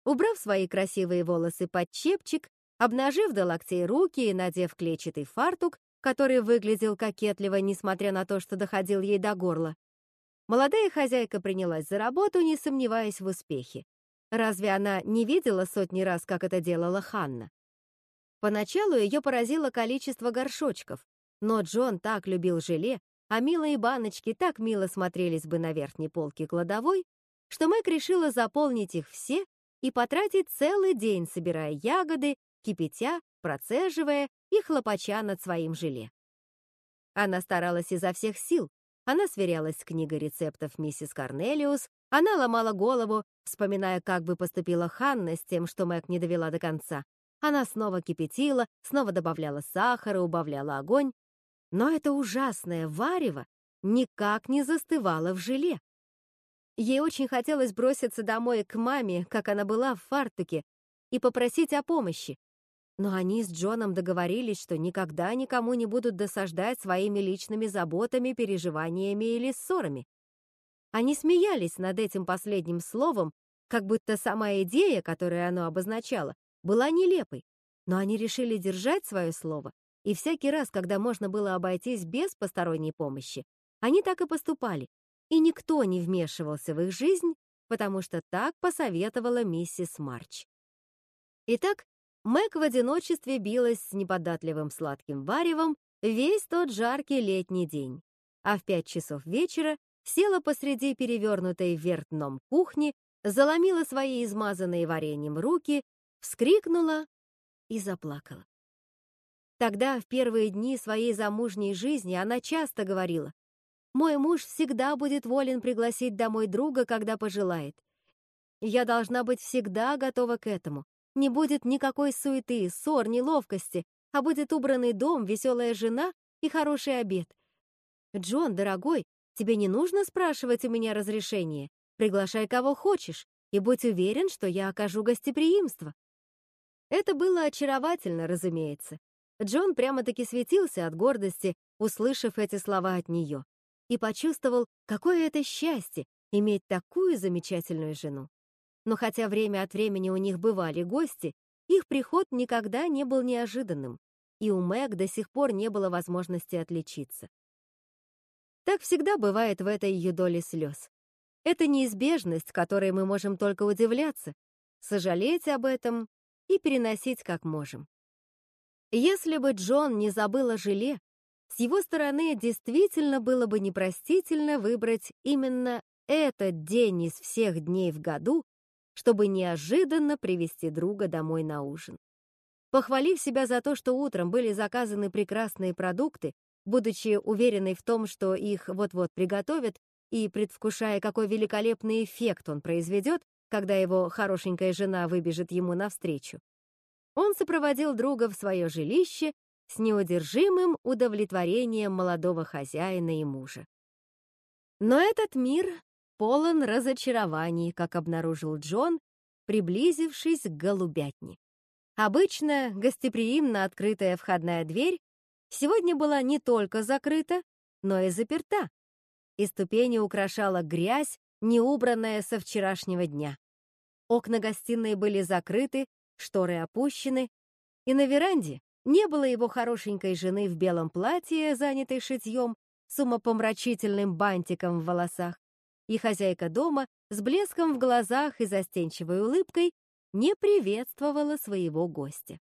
Убрав свои красивые волосы под чепчик, обнажив до локтей руки и надев клетчатый фартук, который выглядел кокетливо, несмотря на то, что доходил ей до горла, молодая хозяйка принялась за работу, не сомневаясь в успехе. Разве она не видела сотни раз, как это делала Ханна? Поначалу ее поразило количество горшочков, но Джон так любил желе, а милые баночки так мило смотрелись бы на верхней полке кладовой, что Мэг решила заполнить их все и потратить целый день, собирая ягоды, кипятя, процеживая и хлопача над своим желе. Она старалась изо всех сил, она сверялась с книгой рецептов миссис Корнелиус, она ломала голову, вспоминая, как бы поступила Ханна с тем, что Мэг не довела до конца. Она снова кипятила, снова добавляла сахара, убавляла огонь, но это ужасное варево никак не застывало в желе. Ей очень хотелось броситься домой к маме, как она была в фартуке, и попросить о помощи. Но они с Джоном договорились, что никогда никому не будут досаждать своими личными заботами, переживаниями или ссорами. Они смеялись над этим последним словом, как будто сама идея, которую оно обозначало, была нелепой. Но они решили держать свое слово, и всякий раз, когда можно было обойтись без посторонней помощи, они так и поступали, и никто не вмешивался в их жизнь, потому что так посоветовала миссис Марч. Итак, Мэг в одиночестве билась с неподатливым сладким варевом весь тот жаркий летний день, а в пять часов вечера села посреди перевернутой вверх дном кухни, заломила свои измазанные вареньем руки, вскрикнула и заплакала. Тогда, в первые дни своей замужней жизни, она часто говорила, «Мой муж всегда будет волен пригласить домой друга, когда пожелает. Я должна быть всегда готова к этому. Не будет никакой суеты, ссор, неловкости, а будет убранный дом, веселая жена и хороший обед. Джон, дорогой, тебе не нужно спрашивать у меня разрешения. Приглашай кого хочешь и будь уверен, что я окажу гостеприимство. Это было очаровательно, разумеется. Джон прямо-таки светился от гордости, услышав эти слова от нее, и почувствовал, какое это счастье иметь такую замечательную жену. Но хотя время от времени у них бывали гости, их приход никогда не был неожиданным, и у Мэг до сих пор не было возможности отличиться. Так всегда бывает в этой ее доле слез. Это неизбежность, которой мы можем только удивляться, сожалеть об этом и переносить как можем. Если бы Джон не забыл о желе, с его стороны действительно было бы непростительно выбрать именно этот день из всех дней в году чтобы неожиданно привести друга домой на ужин. Похвалив себя за то, что утром были заказаны прекрасные продукты, будучи уверенной в том, что их вот-вот приготовят, и предвкушая, какой великолепный эффект он произведет, когда его хорошенькая жена выбежит ему навстречу, он сопроводил друга в свое жилище с неудержимым удовлетворением молодого хозяина и мужа. Но этот мир полон разочарований, как обнаружил Джон, приблизившись к голубятне. Обычно гостеприимно открытая входная дверь сегодня была не только закрыта, но и заперта, и ступени украшала грязь, неубранная со вчерашнего дня. Окна гостиной были закрыты, шторы опущены, и на веранде не было его хорошенькой жены в белом платье, занятой шитьем, с умопомрачительным бантиком в волосах, и хозяйка дома с блеском в глазах и застенчивой улыбкой не приветствовала своего гостя.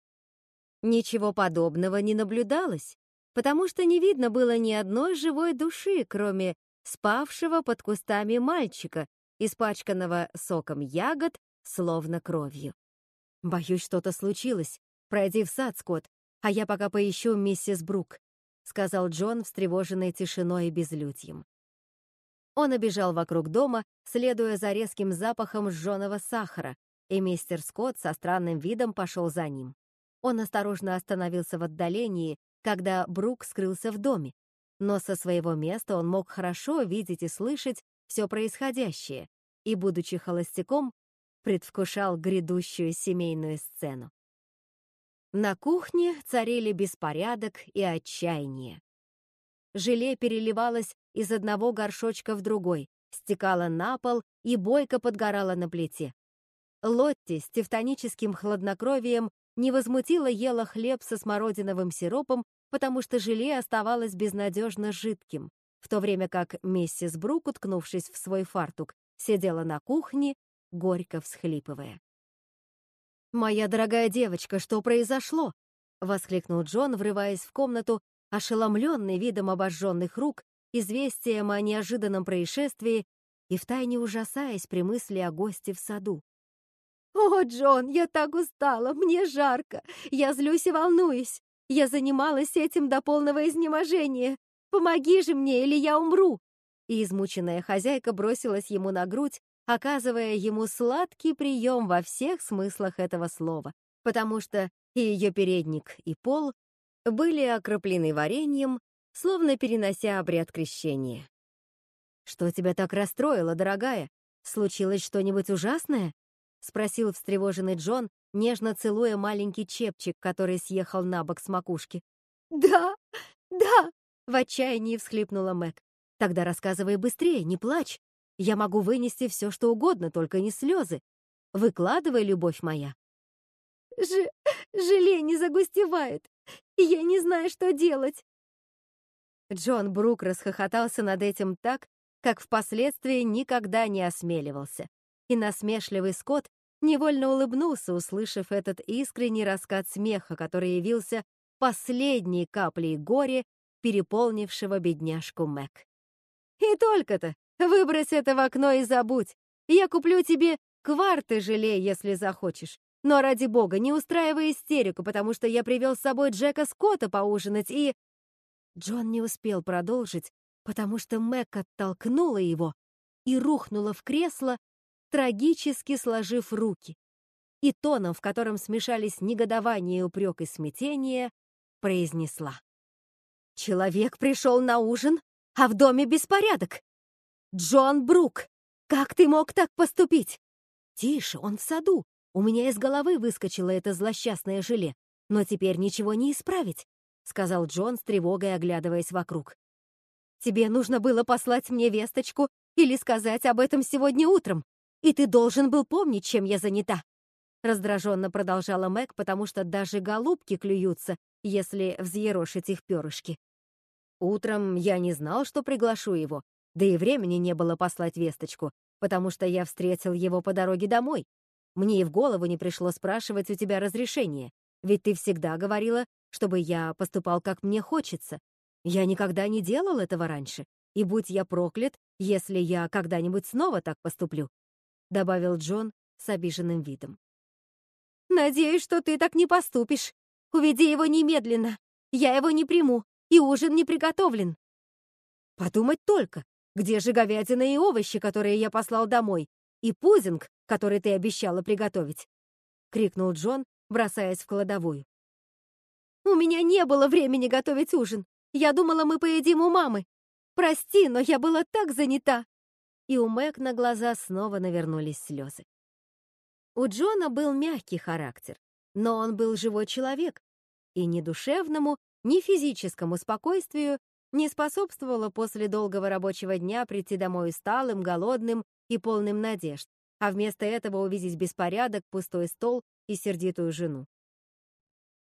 Ничего подобного не наблюдалось, потому что не видно было ни одной живой души, кроме спавшего под кустами мальчика, испачканного соком ягод, словно кровью. «Боюсь, что-то случилось. Пройди в сад, Скотт, а я пока поищу миссис Брук», сказал Джон, встревоженный тишиной и безлюдьем. Он обежал вокруг дома, следуя за резким запахом сжёного сахара, и мистер Скотт со странным видом пошел за ним. Он осторожно остановился в отдалении, когда Брук скрылся в доме, но со своего места он мог хорошо видеть и слышать все происходящее, и, будучи холостяком, предвкушал грядущую семейную сцену. На кухне царили беспорядок и отчаяние. Желе переливалось из одного горшочка в другой, стекала на пол и бойко подгорала на плите. Лотти с тевтоническим хладнокровием невозмутимо ела хлеб со смородиновым сиропом, потому что желе оставалось безнадежно жидким, в то время как миссис Брук, уткнувшись в свой фартук, сидела на кухне, горько всхлипывая. «Моя дорогая девочка, что произошло?» — воскликнул Джон, врываясь в комнату ошеломленный видом обожженных рук, известием о неожиданном происшествии и втайне ужасаясь при мысли о госте в саду. «О, Джон, я так устала, мне жарко, я злюсь и волнуюсь. Я занималась этим до полного изнеможения. Помоги же мне, или я умру!» И измученная хозяйка бросилась ему на грудь, оказывая ему сладкий прием во всех смыслах этого слова, потому что и ее передник, и пол были окроплены вареньем, словно перенося обряд крещения. «Что тебя так расстроило, дорогая? Случилось что-нибудь ужасное?» — спросил встревоженный Джон, нежно целуя маленький чепчик, который съехал на бок с макушки. «Да, да!» — в отчаянии всхлипнула Мэг. «Тогда рассказывай быстрее, не плачь!» Я могу вынести все, что угодно, только не слезы. Выкладывай, любовь моя. Ж... Желе не загустевает, я не знаю, что делать. Джон Брук расхохотался над этим так, как впоследствии никогда не осмеливался. И насмешливый Скотт невольно улыбнулся, услышав этот искренний раскат смеха, который явился последней каплей горя, переполнившего бедняжку Мэг. «И только-то! Выбрось это в окно и забудь! Я куплю тебе кварты желе, если захочешь. Но ради бога, не устраивай истерику, потому что я привел с собой Джека Скотта поужинать и...» Джон не успел продолжить, потому что Мэг оттолкнула его и рухнула в кресло, трагически сложив руки. И тоном, в котором смешались негодование, упрек и смятение, произнесла. «Человек пришел на ужин, а в доме беспорядок. Джон Брук, как ты мог так поступить? Тише, он в саду. У меня из головы выскочило это злосчастное желе, но теперь ничего не исправить», — сказал Джон с тревогой, оглядываясь вокруг. «Тебе нужно было послать мне весточку или сказать об этом сегодня утром, и ты должен был помнить, чем я занята». Раздраженно продолжала Мэг, потому что даже голубки клюются, если взъерошить их перышки. Утром я не знал, что приглашу его, да и времени не было послать весточку, потому что я встретил его по дороге домой. Мне и в голову не пришло спрашивать у тебя разрешения, ведь ты всегда говорила, чтобы я поступал, как мне хочется. Я никогда не делал этого раньше, и будь я проклят, если я когда-нибудь снова так поступлю», — добавил Джон с обиженным видом. «Надеюсь, что ты так не поступишь. Уведи его немедленно. Я его не приму, и ужин не приготовлен». «Подумать только, где же говядина и овощи, которые я послал домой, и пузинг, который ты обещала приготовить?» — крикнул Джон, бросаясь в кладовую. «У меня не было времени готовить ужин. Я думала, мы поедим у мамы. Прости, но я была так занята!» И у Мэг на глаза снова навернулись слезы. У Джона был мягкий характер, но он был живой человек, и ни душевному, ни физическому спокойствию не способствовало после долгого рабочего дня прийти домой усталым, голодным и полным надежд, а вместо этого увидеть беспорядок, пустой стол и сердитую жену.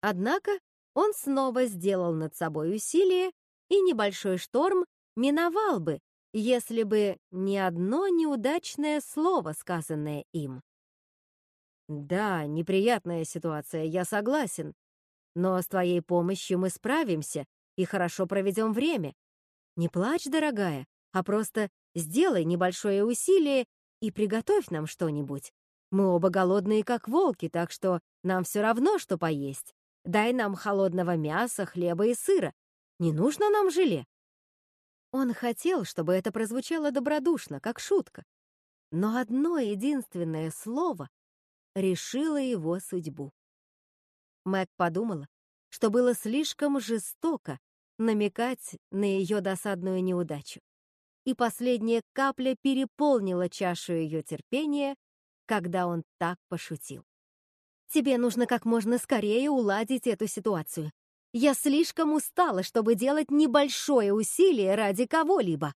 Однако он снова сделал над собой усилие, и небольшой шторм миновал бы, если бы не одно неудачное слово, сказанное им. «Да, неприятная ситуация, я согласен. Но с твоей помощью мы справимся и хорошо проведем время. Не плачь, дорогая, а просто сделай небольшое усилие и приготовь нам что-нибудь. Мы оба голодные, как волки, так что нам все равно, что поесть. Дай нам холодного мяса, хлеба и сыра. Не нужно нам желе». Он хотел, чтобы это прозвучало добродушно, как шутка. Но одно единственное слово решило его судьбу. Мэг подумала, что было слишком жестоко намекать на ее досадную неудачу и последняя капля переполнила чашу ее терпения, когда он так пошутил. «Тебе нужно как можно скорее уладить эту ситуацию. Я слишком устала, чтобы делать небольшое усилие ради кого-либо.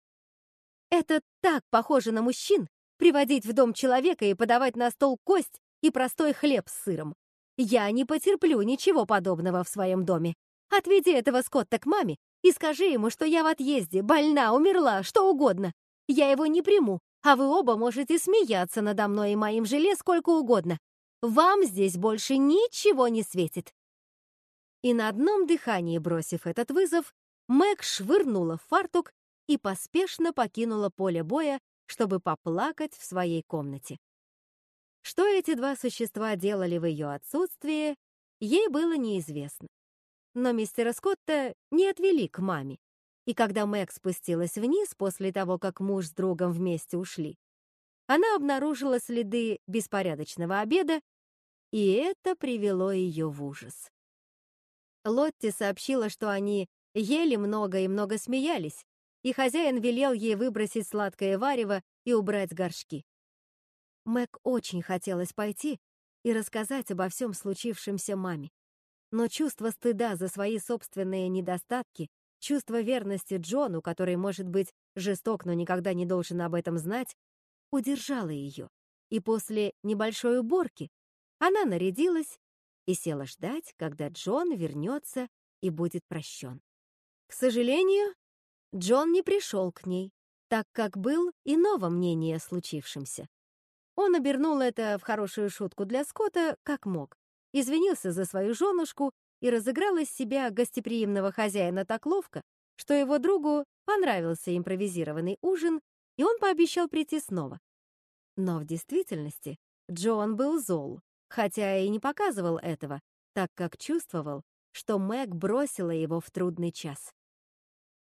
Это так похоже на мужчин — приводить в дом человека и подавать на стол кость и простой хлеб с сыром. Я не потерплю ничего подобного в своем доме. Отведи этого Скотта к маме и скажи ему, что я в отъезде, больна, умерла, что угодно. Я его не приму, а вы оба можете смеяться надо мной и моим желе сколько угодно. Вам здесь больше ничего не светит». И на одном дыхании бросив этот вызов, Мэг швырнула фартук и поспешно покинула поле боя, чтобы поплакать в своей комнате. Что эти два существа делали в ее отсутствие, ей было неизвестно но мистера Скотта не отвели к маме. И когда Мэг спустилась вниз после того, как муж с другом вместе ушли, она обнаружила следы беспорядочного обеда, и это привело ее в ужас. Лотти сообщила, что они ели много и много смеялись, и хозяин велел ей выбросить сладкое варево и убрать горшки. Мэг очень хотелось пойти и рассказать обо всем случившемся маме но чувство стыда за свои собственные недостатки, чувство верности Джону, который, может быть, жесток, но никогда не должен об этом знать, удержало ее. И после небольшой уборки она нарядилась и села ждать, когда Джон вернется и будет прощен. К сожалению, Джон не пришел к ней, так как был иного мнения о случившемся. Он обернул это в хорошую шутку для Скотта, как мог, извинился за свою женушку и разыграл из себя гостеприимного хозяина так ловко, что его другу понравился импровизированный ужин, и он пообещал прийти снова. Но в действительности Джон был зол, хотя и не показывал этого, так как чувствовал, что Мэг бросила его в трудный час.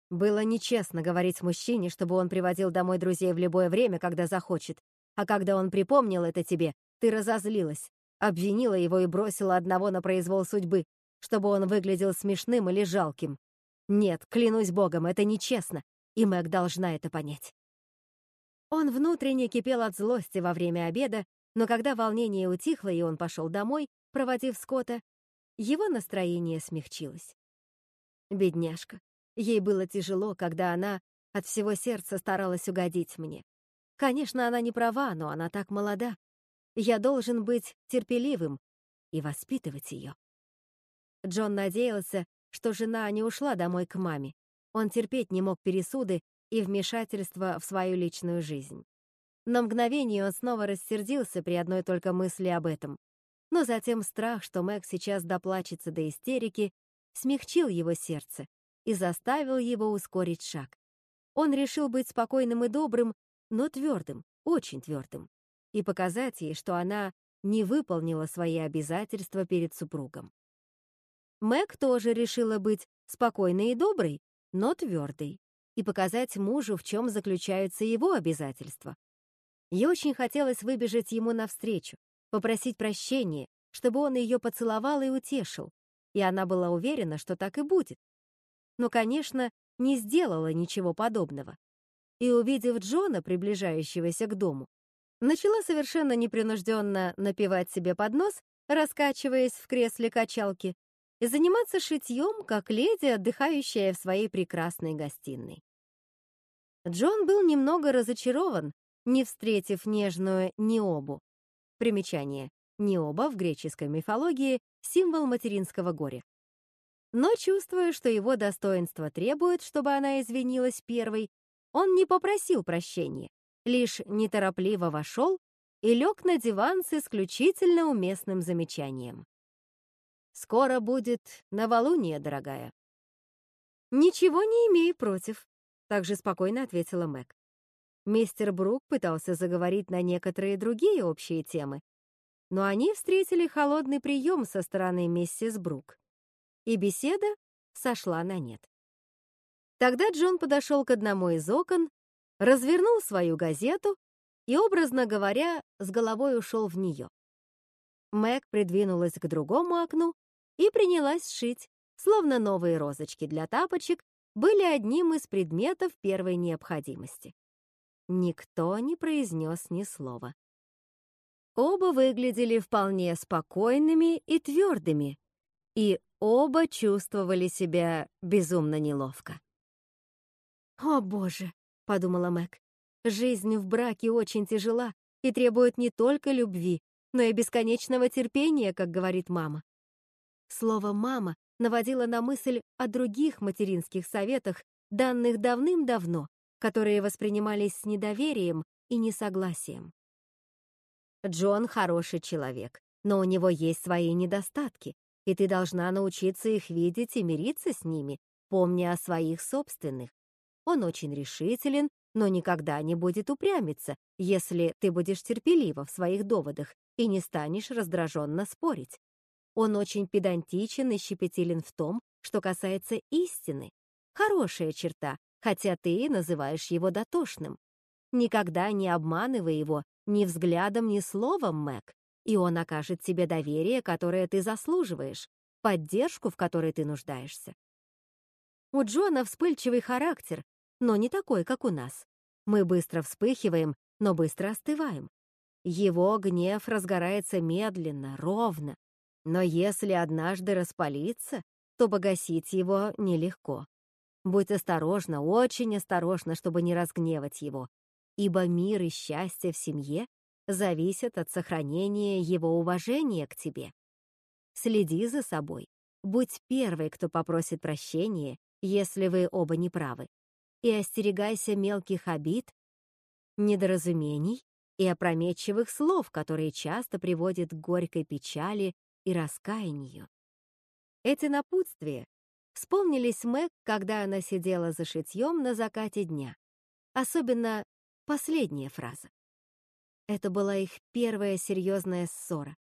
Было нечестно говорить мужчине, чтобы он приводил домой друзей в любое время, когда захочет, а когда он припомнил это тебе, ты разозлилась, обвинила его и бросила одного на произвол судьбы, чтобы он выглядел смешным или жалким. Нет, клянусь богом, это нечестно, и Мэг должна это понять. Он внутренне кипел от злости во время обеда, но когда волнение утихло и он пошел домой, проводив Скотта, его настроение смягчилось. Бедняжка. Ей было тяжело, когда она от всего сердца старалась угодить мне. Конечно, она не права, но она так молода. Я должен быть терпеливым и воспитывать ее. Джон надеялся, что жена не ушла домой к маме. Он терпеть не мог пересуды и вмешательства в свою личную жизнь. На мгновение он снова рассердился при одной только мысли об этом. Но затем страх, что Мэг сейчас доплачется до истерики, смягчил его сердце и заставил его ускорить шаг. Он решил быть спокойным и добрым, но твердым, очень твердым, и показать ей, что она не выполнила свои обязательства перед супругом. Мэг тоже решила быть спокойной и доброй, но твердой, и показать мужу, в чем заключаются его обязательства. Ей очень хотелось выбежать ему навстречу, попросить прощения, чтобы он ее поцеловал и утешил, и она была уверена, что так и будет. Но, конечно, не сделала ничего подобного. И, увидев Джона, приближающегося к дому, начала совершенно непринужденно напевать себе под нос, раскачиваясь в кресле качалки, и заниматься шитьем, как леди, отдыхающая в своей прекрасной гостиной. Джон был немного разочарован, не встретив нежную Необу. Примечание. Необа в греческой мифологии — символ материнского горя. Но, чувствуя, что его достоинство требует, чтобы она извинилась первой, он не попросил прощения, лишь неторопливо вошел и лег на диван с исключительно уместным замечанием. Скоро будет новолуние, дорогая». «Ничего не имею против», — также спокойно ответила Мэг. Мистер Брук пытался заговорить на некоторые другие общие темы, но они встретили холодный прием со стороны миссис Брук, и беседа сошла на нет. Тогда Джон подошел к одному из окон, развернул свою газету и, образно говоря, с головой ушел в нее. Мэг придвинулась к другому окну и принялась шить, словно новые розочки для тапочек были одним из предметов первой необходимости. Никто не произнес ни слова. Оба выглядели вполне спокойными и твердыми, и оба чувствовали себя безумно неловко. «О, Боже!» — подумала Мэг. «Жизнь в браке очень тяжела и требует не только любви, но и бесконечного терпения, как говорит мама. Слово «мама» наводило на мысль о других материнских советах, данных давным-давно, которые воспринимались с недоверием и несогласием. Джон хороший человек, но у него есть свои недостатки, и ты должна научиться их видеть и мириться с ними, помня о своих собственных. Он очень решителен, но никогда не будет упрямиться, если ты будешь терпелива в своих доводах и не станешь раздраженно спорить. Он очень педантичен и щепетилен в том, что касается истины. Хорошая черта, хотя ты называешь его дотошным. Никогда не обманывай его ни взглядом, ни словом, Мэг, и он окажет тебе доверие, которое ты заслуживаешь, поддержку, в которой ты нуждаешься. У Джона вспыльчивый характер, но не такой, как у нас. Мы быстро вспыхиваем, но быстро остываем. Его гнев разгорается медленно, ровно, но если однажды распалиться, то погасить его нелегко. Будь осторожна, очень осторожна, чтобы не разгневать его, ибо мир и счастье в семье зависят от сохранения его уважения к тебе. Следи за собой. Будь первой, кто попросит прощения, если вы оба неправы. И остерегайся мелких обид, недоразумений и опрометчивых слов, которые часто приводят к горькой печали и раскаянию. Эти напутствия вспомнились Мэг, когда она сидела за шитьем на закате дня. Особенно последняя фраза. Это была их первая серьезная ссора.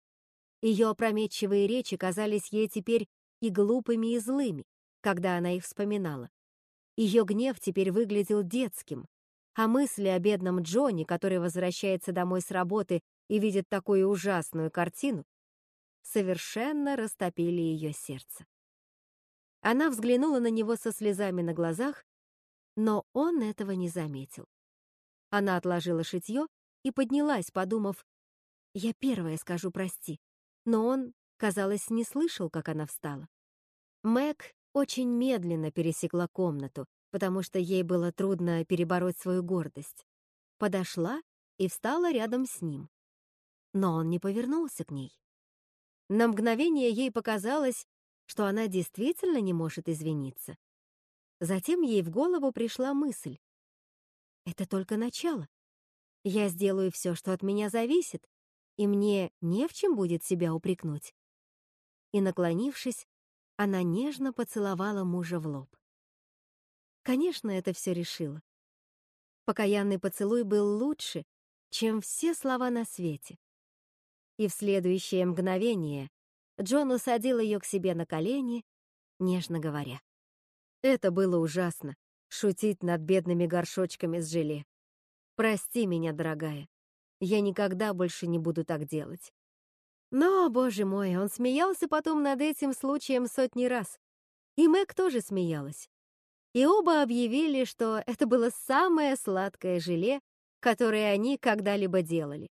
Ее опрометчивые речи казались ей теперь и глупыми, и злыми, когда она их вспоминала. Ее гнев теперь выглядел детским, а мысли о бедном Джонни, который возвращается домой с работы и видит такую ужасную картину, совершенно растопили ее сердце. Она взглянула на него со слезами на глазах, но он этого не заметил. Она отложила шитье и поднялась, подумав, «Я первая скажу прости». Но он, казалось, не слышал, как она встала. Мэг очень медленно пересекла комнату, потому что ей было трудно перебороть свою гордость. Подошла и встала рядом с ним. Но он не повернулся к ней. На мгновение ей показалось, что она действительно не может извиниться. Затем ей в голову пришла мысль. «Это только начало. Я сделаю все, что от меня зависит, и мне не в чем будет себя упрекнуть». И, наклонившись, она нежно поцеловала мужа в лоб. Конечно, это все решило. Покаянный поцелуй был лучше, чем все слова на свете и в следующее мгновение Джон усадил ее к себе на колени, нежно говоря. Это было ужасно — шутить над бедными горшочками с желе. Прости меня, дорогая, я никогда больше не буду так делать. Но, боже мой, он смеялся потом над этим случаем сотни раз. И Мэг тоже смеялась. И оба объявили, что это было самое сладкое желе, которое они когда-либо делали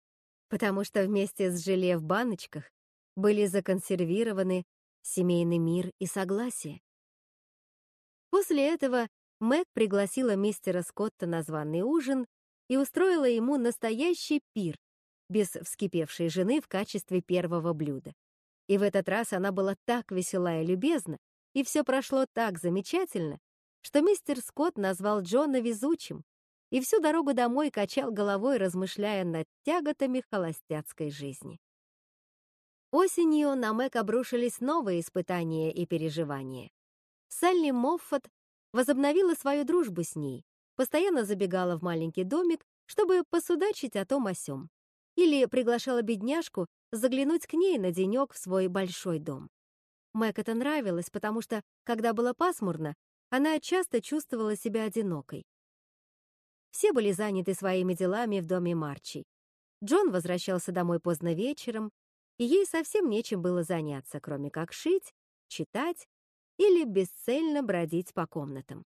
потому что вместе с желе в баночках были законсервированы семейный мир и согласие. После этого Мэг пригласила мистера Скотта на званый ужин и устроила ему настоящий пир без вскипевшей жены в качестве первого блюда. И в этот раз она была так весела и любезна, и все прошло так замечательно, что мистер Скотт назвал Джона везучим и всю дорогу домой качал головой, размышляя над тяготами холостяцкой жизни. Осенью на Мэг обрушились новые испытания и переживания. Салли Моффат возобновила свою дружбу с ней, постоянно забегала в маленький домик, чтобы посудачить о том о сём. Или приглашала бедняжку заглянуть к ней на денек в свой большой дом. Мэг это нравилось, потому что, когда было пасмурно, она часто чувствовала себя одинокой. Все были заняты своими делами в доме Марчи. Джон возвращался домой поздно вечером, и ей совсем нечем было заняться, кроме как шить, читать или бесцельно бродить по комнатам.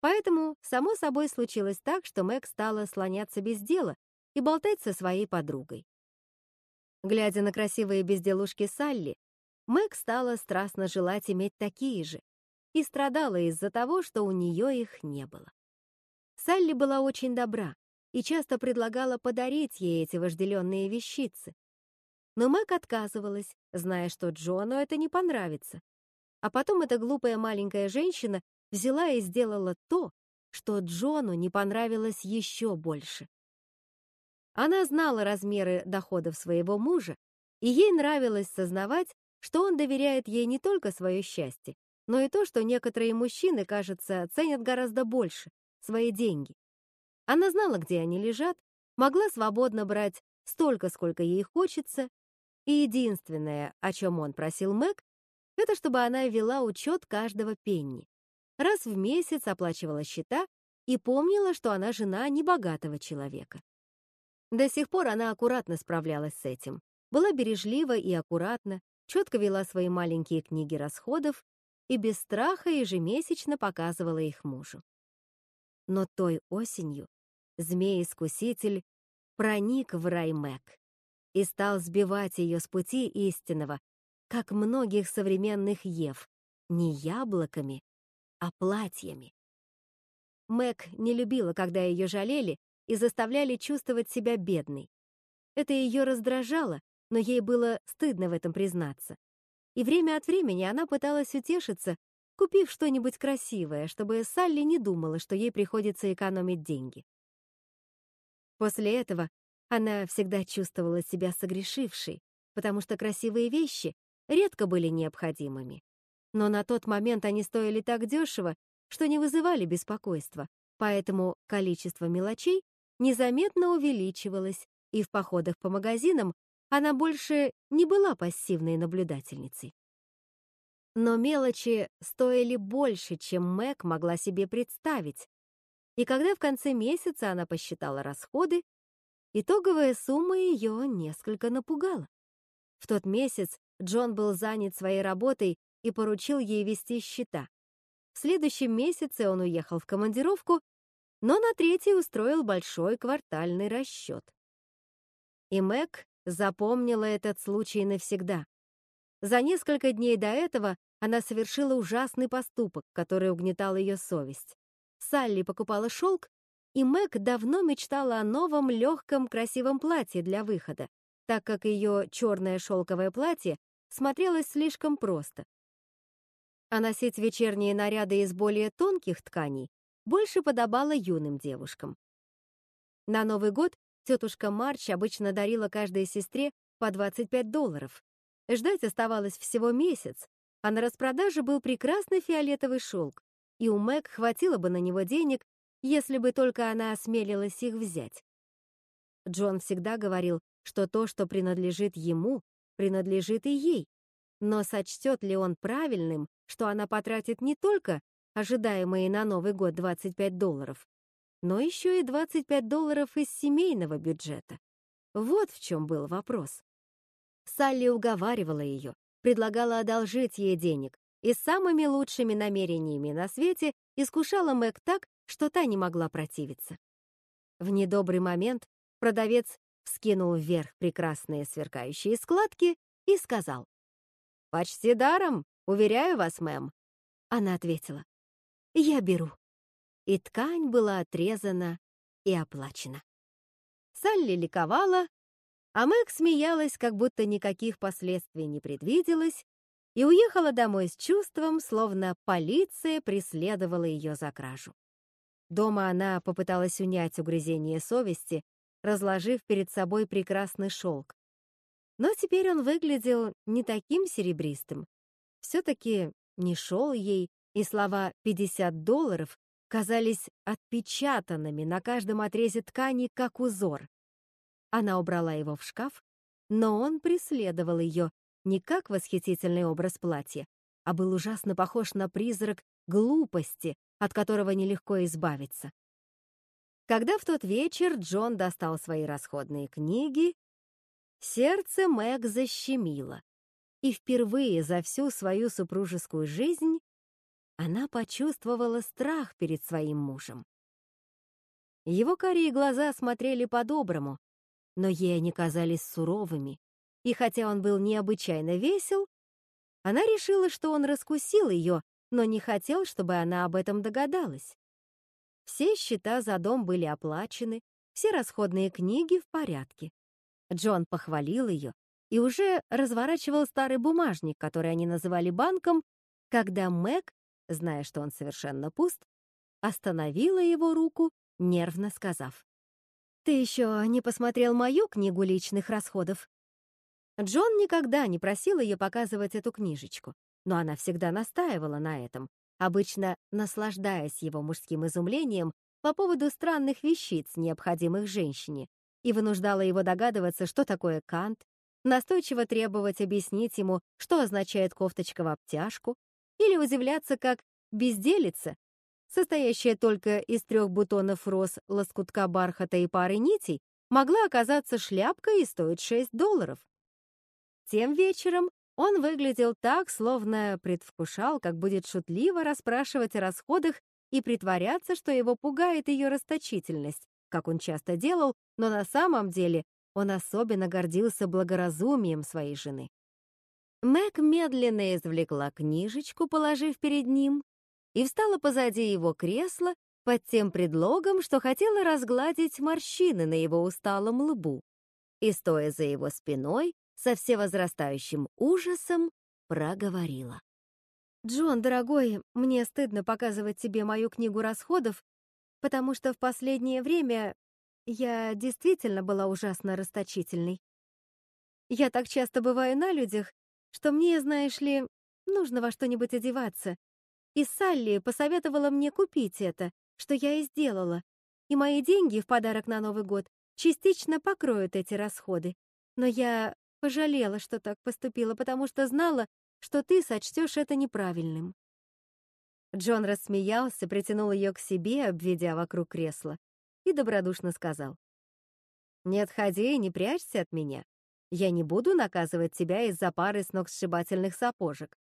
Поэтому, само собой, случилось так, что Мэг стала слоняться без дела и болтать со своей подругой. Глядя на красивые безделушки Салли, Мэг стала страстно желать иметь такие же и страдала из-за того, что у нее их не было. Салли была очень добра и часто предлагала подарить ей эти вожделенные вещицы. Но Мэг отказывалась, зная, что Джону это не понравится. А потом эта глупая маленькая женщина взяла и сделала то, что Джону не понравилось еще больше. Она знала размеры доходов своего мужа, и ей нравилось сознавать, что он доверяет ей не только свое счастье, но и то, что некоторые мужчины, кажется, ценят гораздо больше, свои деньги. Она знала, где они лежат, могла свободно брать столько, сколько ей хочется, и единственное, о чем он просил Мэг, это чтобы она вела учет каждого пенни. Раз в месяц оплачивала счета и помнила, что она жена небогатого человека. До сих пор она аккуратно справлялась с этим, была бережлива и аккуратна, четко вела свои маленькие книги расходов и без страха ежемесячно показывала их мужу. Но той осенью змей-искуситель проник в рай Мэг и стал сбивать ее с пути истинного, как многих современных Ев, не яблоками, а платьями. Мэг не любила, когда ее жалели и заставляли чувствовать себя бедной. Это ее раздражало, но ей было стыдно в этом признаться. И время от времени она пыталась утешиться, купив что-нибудь красивое, чтобы Салли не думала, что ей приходится экономить деньги. После этого она всегда чувствовала себя согрешившей, потому что красивые вещи редко были необходимыми. Но на тот момент они стоили так дешево, что не вызывали беспокойства, поэтому количество мелочей незаметно увеличивалось, и в походах по магазинам она больше не была пассивной наблюдательницей. Но мелочи стоили больше, чем Мэг могла себе представить. И когда в конце месяца она посчитала расходы, итоговая сумма ее несколько напугала. В тот месяц Джон был занят своей работой и поручил ей вести счета. В следующем месяце он уехал в командировку, но на третий устроил большой квартальный расчет. И Мэг запомнила этот случай навсегда. За несколько дней до этого она совершила ужасный поступок, который угнетал ее совесть. Салли покупала шелк, и Мэг давно мечтала о новом легком красивом платье для выхода, так как ее черное шелковое платье смотрелось слишком просто. А носить вечерние наряды из более тонких тканей больше подобало юным девушкам. На Новый год тетушка Марч обычно дарила каждой сестре по 25 долларов. Ждать оставалось всего месяц, а на распродаже был прекрасный фиолетовый шелк, и у Мэг хватило бы на него денег, если бы только она осмелилась их взять. Джон всегда говорил, что то, что принадлежит ему, принадлежит и ей. Но сочтет ли он правильным, что она потратит не только ожидаемые на Новый год 25 долларов, но еще и 25 долларов из семейного бюджета? Вот в чем был вопрос. Салли уговаривала ее, предлагала одолжить ей денег и самыми лучшими намерениями на свете искушала Мэг так, что та не могла противиться. В недобрый момент продавец вскинул вверх прекрасные сверкающие складки и сказал, «Почти даром, уверяю вас, мэм». Она ответила, «Я беру». И ткань была отрезана и оплачена. Салли ликовала, а Мэг смеялась, как будто никаких последствий не предвиделось, и уехала домой с чувством, словно полиция преследовала ее за кражу. Дома она попыталась унять угрызение совести, разложив перед собой прекрасный шелк. Но теперь он выглядел не таким серебристым. Все-таки не шел ей, и слова «50 долларов» казались отпечатанными на каждом отрезе ткани, как узор. Она убрала его в шкаф, но он преследовал ее не как восхитительный образ платья, а был ужасно похож на призрак глупости, от которого нелегко избавиться. Когда в тот вечер Джон достал свои расходные книги, сердце Мэг защемило, и впервые за всю свою супружескую жизнь она почувствовала страх перед своим мужем. Его карие глаза смотрели по-доброму, но ей они казались суровыми, и хотя он был необычайно весел, она решила, что он раскусил ее, но не хотел, чтобы она об этом догадалась. Все счета за дом были оплачены, все расходные книги в порядке. Джон похвалил ее и уже разворачивал старый бумажник, который они называли банком, когда Мэг, зная, что он совершенно пуст, остановила его руку, нервно сказав. «Ты еще не посмотрел мою книгу личных расходов?» Джон никогда не просил ее показывать эту книжечку, но она всегда настаивала на этом, обычно наслаждаясь его мужским изумлением по поводу странных вещиц, необходимых женщине, и вынуждала его догадываться, что такое кант, настойчиво требовать объяснить ему, что означает кофточка в обтяжку, или удивляться, как безделица состоящая только из трех бутонов роз, лоскутка бархата и пары нитей, могла оказаться шляпкой и стоить 6 долларов. Тем вечером он выглядел так, словно предвкушал, как будет шутливо расспрашивать о расходах и притворяться, что его пугает ее расточительность, как он часто делал, но на самом деле он особенно гордился благоразумием своей жены. Мэг медленно извлекла книжечку, положив перед ним, и встала позади его кресла, под тем предлогом, что хотела разгладить морщины на его усталом лбу, и, стоя за его спиной, со всевозрастающим ужасом проговорила. «Джон, дорогой, мне стыдно показывать тебе мою книгу расходов, потому что в последнее время я действительно была ужасно расточительной. Я так часто бываю на людях, что мне, знаешь ли, нужно во что-нибудь одеваться. И Салли посоветовала мне купить это, что я и сделала. И мои деньги в подарок на Новый год частично покроют эти расходы. Но я пожалела, что так поступила, потому что знала, что ты сочтешь это неправильным. Джон рассмеялся, притянул ее к себе, обведя вокруг кресла, и добродушно сказал. «Не отходи и не прячься от меня. Я не буду наказывать тебя из-за пары сногсшибательных сапожек.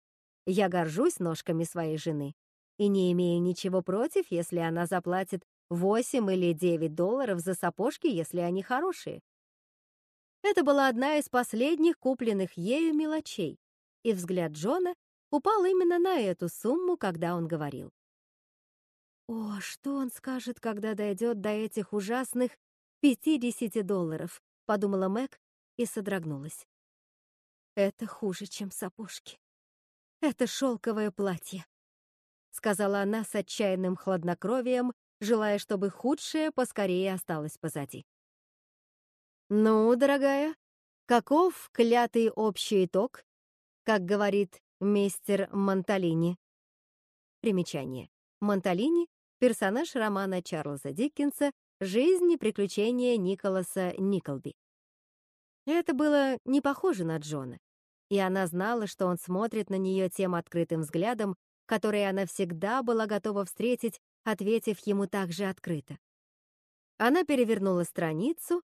Я горжусь ножками своей жены и не имею ничего против, если она заплатит 8 или 9 долларов за сапожки, если они хорошие. Это была одна из последних купленных ею мелочей, и взгляд Джона упал именно на эту сумму, когда он говорил. «О, что он скажет, когда дойдет до этих ужасных 50 долларов?» — подумала Мэг и содрогнулась. «Это хуже, чем сапожки. Это шелковое платье сказала она с отчаянным хладнокровием, желая, чтобы худшее поскорее осталось позади. «Ну, дорогая, каков клятый общий итог, как говорит мистер Монталини?» Примечание. Монталини — персонаж романа Чарльза Диккенса «Жизнь и приключения Николаса Николби». Это было не похоже на Джона, и она знала, что он смотрит на нее тем открытым взглядом, которые она всегда была готова встретить, ответив ему так же открыто. Она перевернула страницу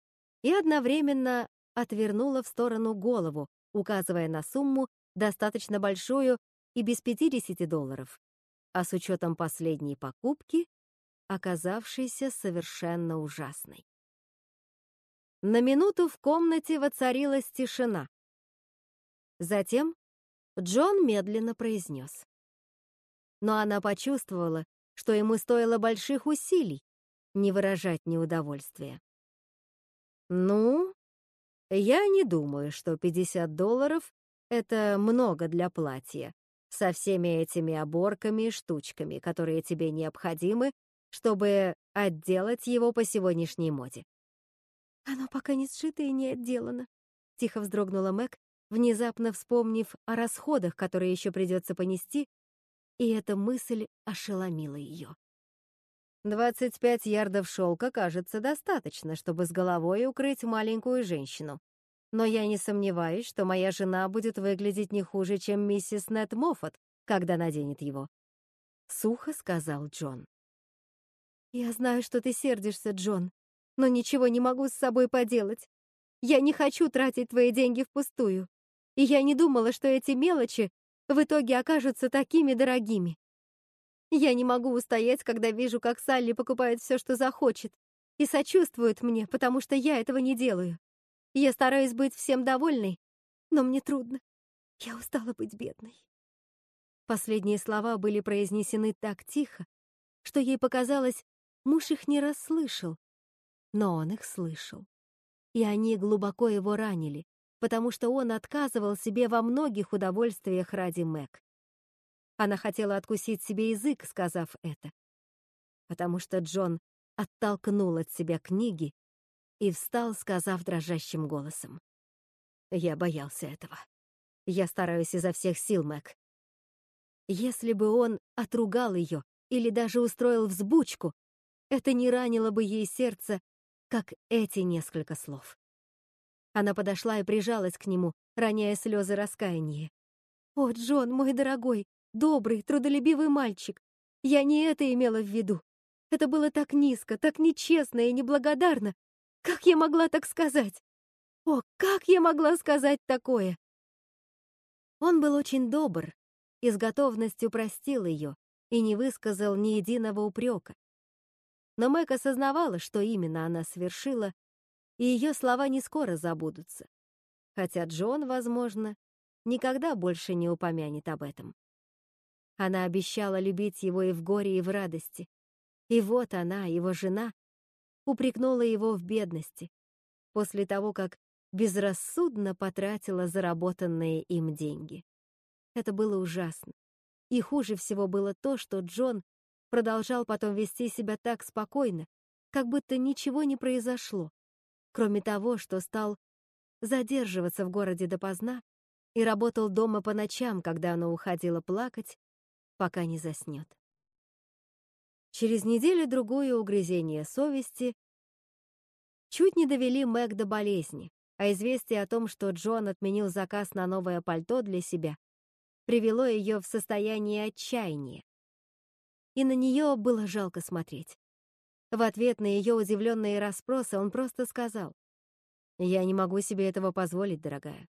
и одновременно отвернула в сторону голову, указывая на сумму, достаточно большую и без 50 долларов, а с учетом последней покупки, оказавшейся совершенно ужасной. На минуту в комнате воцарилась тишина. Затем Джон медленно произнес но она почувствовала, что ему стоило больших усилий не выражать неудовольствия. «Ну, я не думаю, что 50 долларов — это много для платья, со всеми этими оборками и штучками, которые тебе необходимы, чтобы отделать его по сегодняшней моде». «Оно пока не сшито и не отделано», — тихо вздрогнула Мэг, внезапно вспомнив о расходах, которые еще придется понести, и эта мысль ошеломила ее. «Двадцать пять ярдов шелка кажется достаточно, чтобы с головой укрыть маленькую женщину. Но я не сомневаюсь, что моя жена будет выглядеть не хуже, чем миссис Нет Моффат, когда наденет его». Сухо сказал Джон. «Я знаю, что ты сердишься, Джон, но ничего не могу с собой поделать. Я не хочу тратить твои деньги впустую. И я не думала, что эти мелочи в итоге окажутся такими дорогими. Я не могу устоять, когда вижу, как Салли покупает все, что захочет, и сочувствует мне, потому что я этого не делаю. Я стараюсь быть всем довольной, но мне трудно. Я устала быть бедной. Последние слова были произнесены так тихо, что ей показалось, муж их не расслышал, но он их слышал. И они глубоко его ранили, потому что он отказывал себе во многих удовольствиях ради Мэг. Она хотела откусить себе язык, сказав это, потому что Джон оттолкнул от себя книги и встал, сказав дрожащим голосом. «Я боялся этого. Я стараюсь изо всех сил, Мэг. Если бы он отругал ее или даже устроил взбучку, это не ранило бы ей сердце, как эти несколько слов. Она подошла и прижалась к нему, роняя слезы раскаяния. «О, Джон, мой дорогой, добрый, трудолюбивый мальчик! Я не это имела в виду. Это было так низко, так нечестно и неблагодарно. Как я могла так сказать? О, как я могла сказать такое?» Он был очень добр и с готовностью простил ее и не высказал ни единого упрека. Но Мэг осознавала, что именно она совершила, и ее слова не скоро забудутся. Хотя Джон, возможно, никогда больше не упомянет об этом. Она обещала любить его и в горе, и в радости, И вот она, его жена, упрекнула его в бедности после того, как безрассудно потратила заработанные им деньги. Это было ужасно. И хуже всего было то, что Джон продолжал потом вести себя так спокойно, как будто ничего не произошло, кроме того, что стал задерживаться в городе допоздна и работал дома по ночам, когда она уходила плакать, пока не заснет. Через неделю-другую угрызения совести чуть не довели Мэг до болезни, а известие о том, что Джон отменил заказ на новое пальто для себя, привело ее в состояние отчаяния. И на нее было жалко смотреть. В ответ на ее удивленные расспросы он просто сказал, «Я не могу себе этого позволить, дорогая.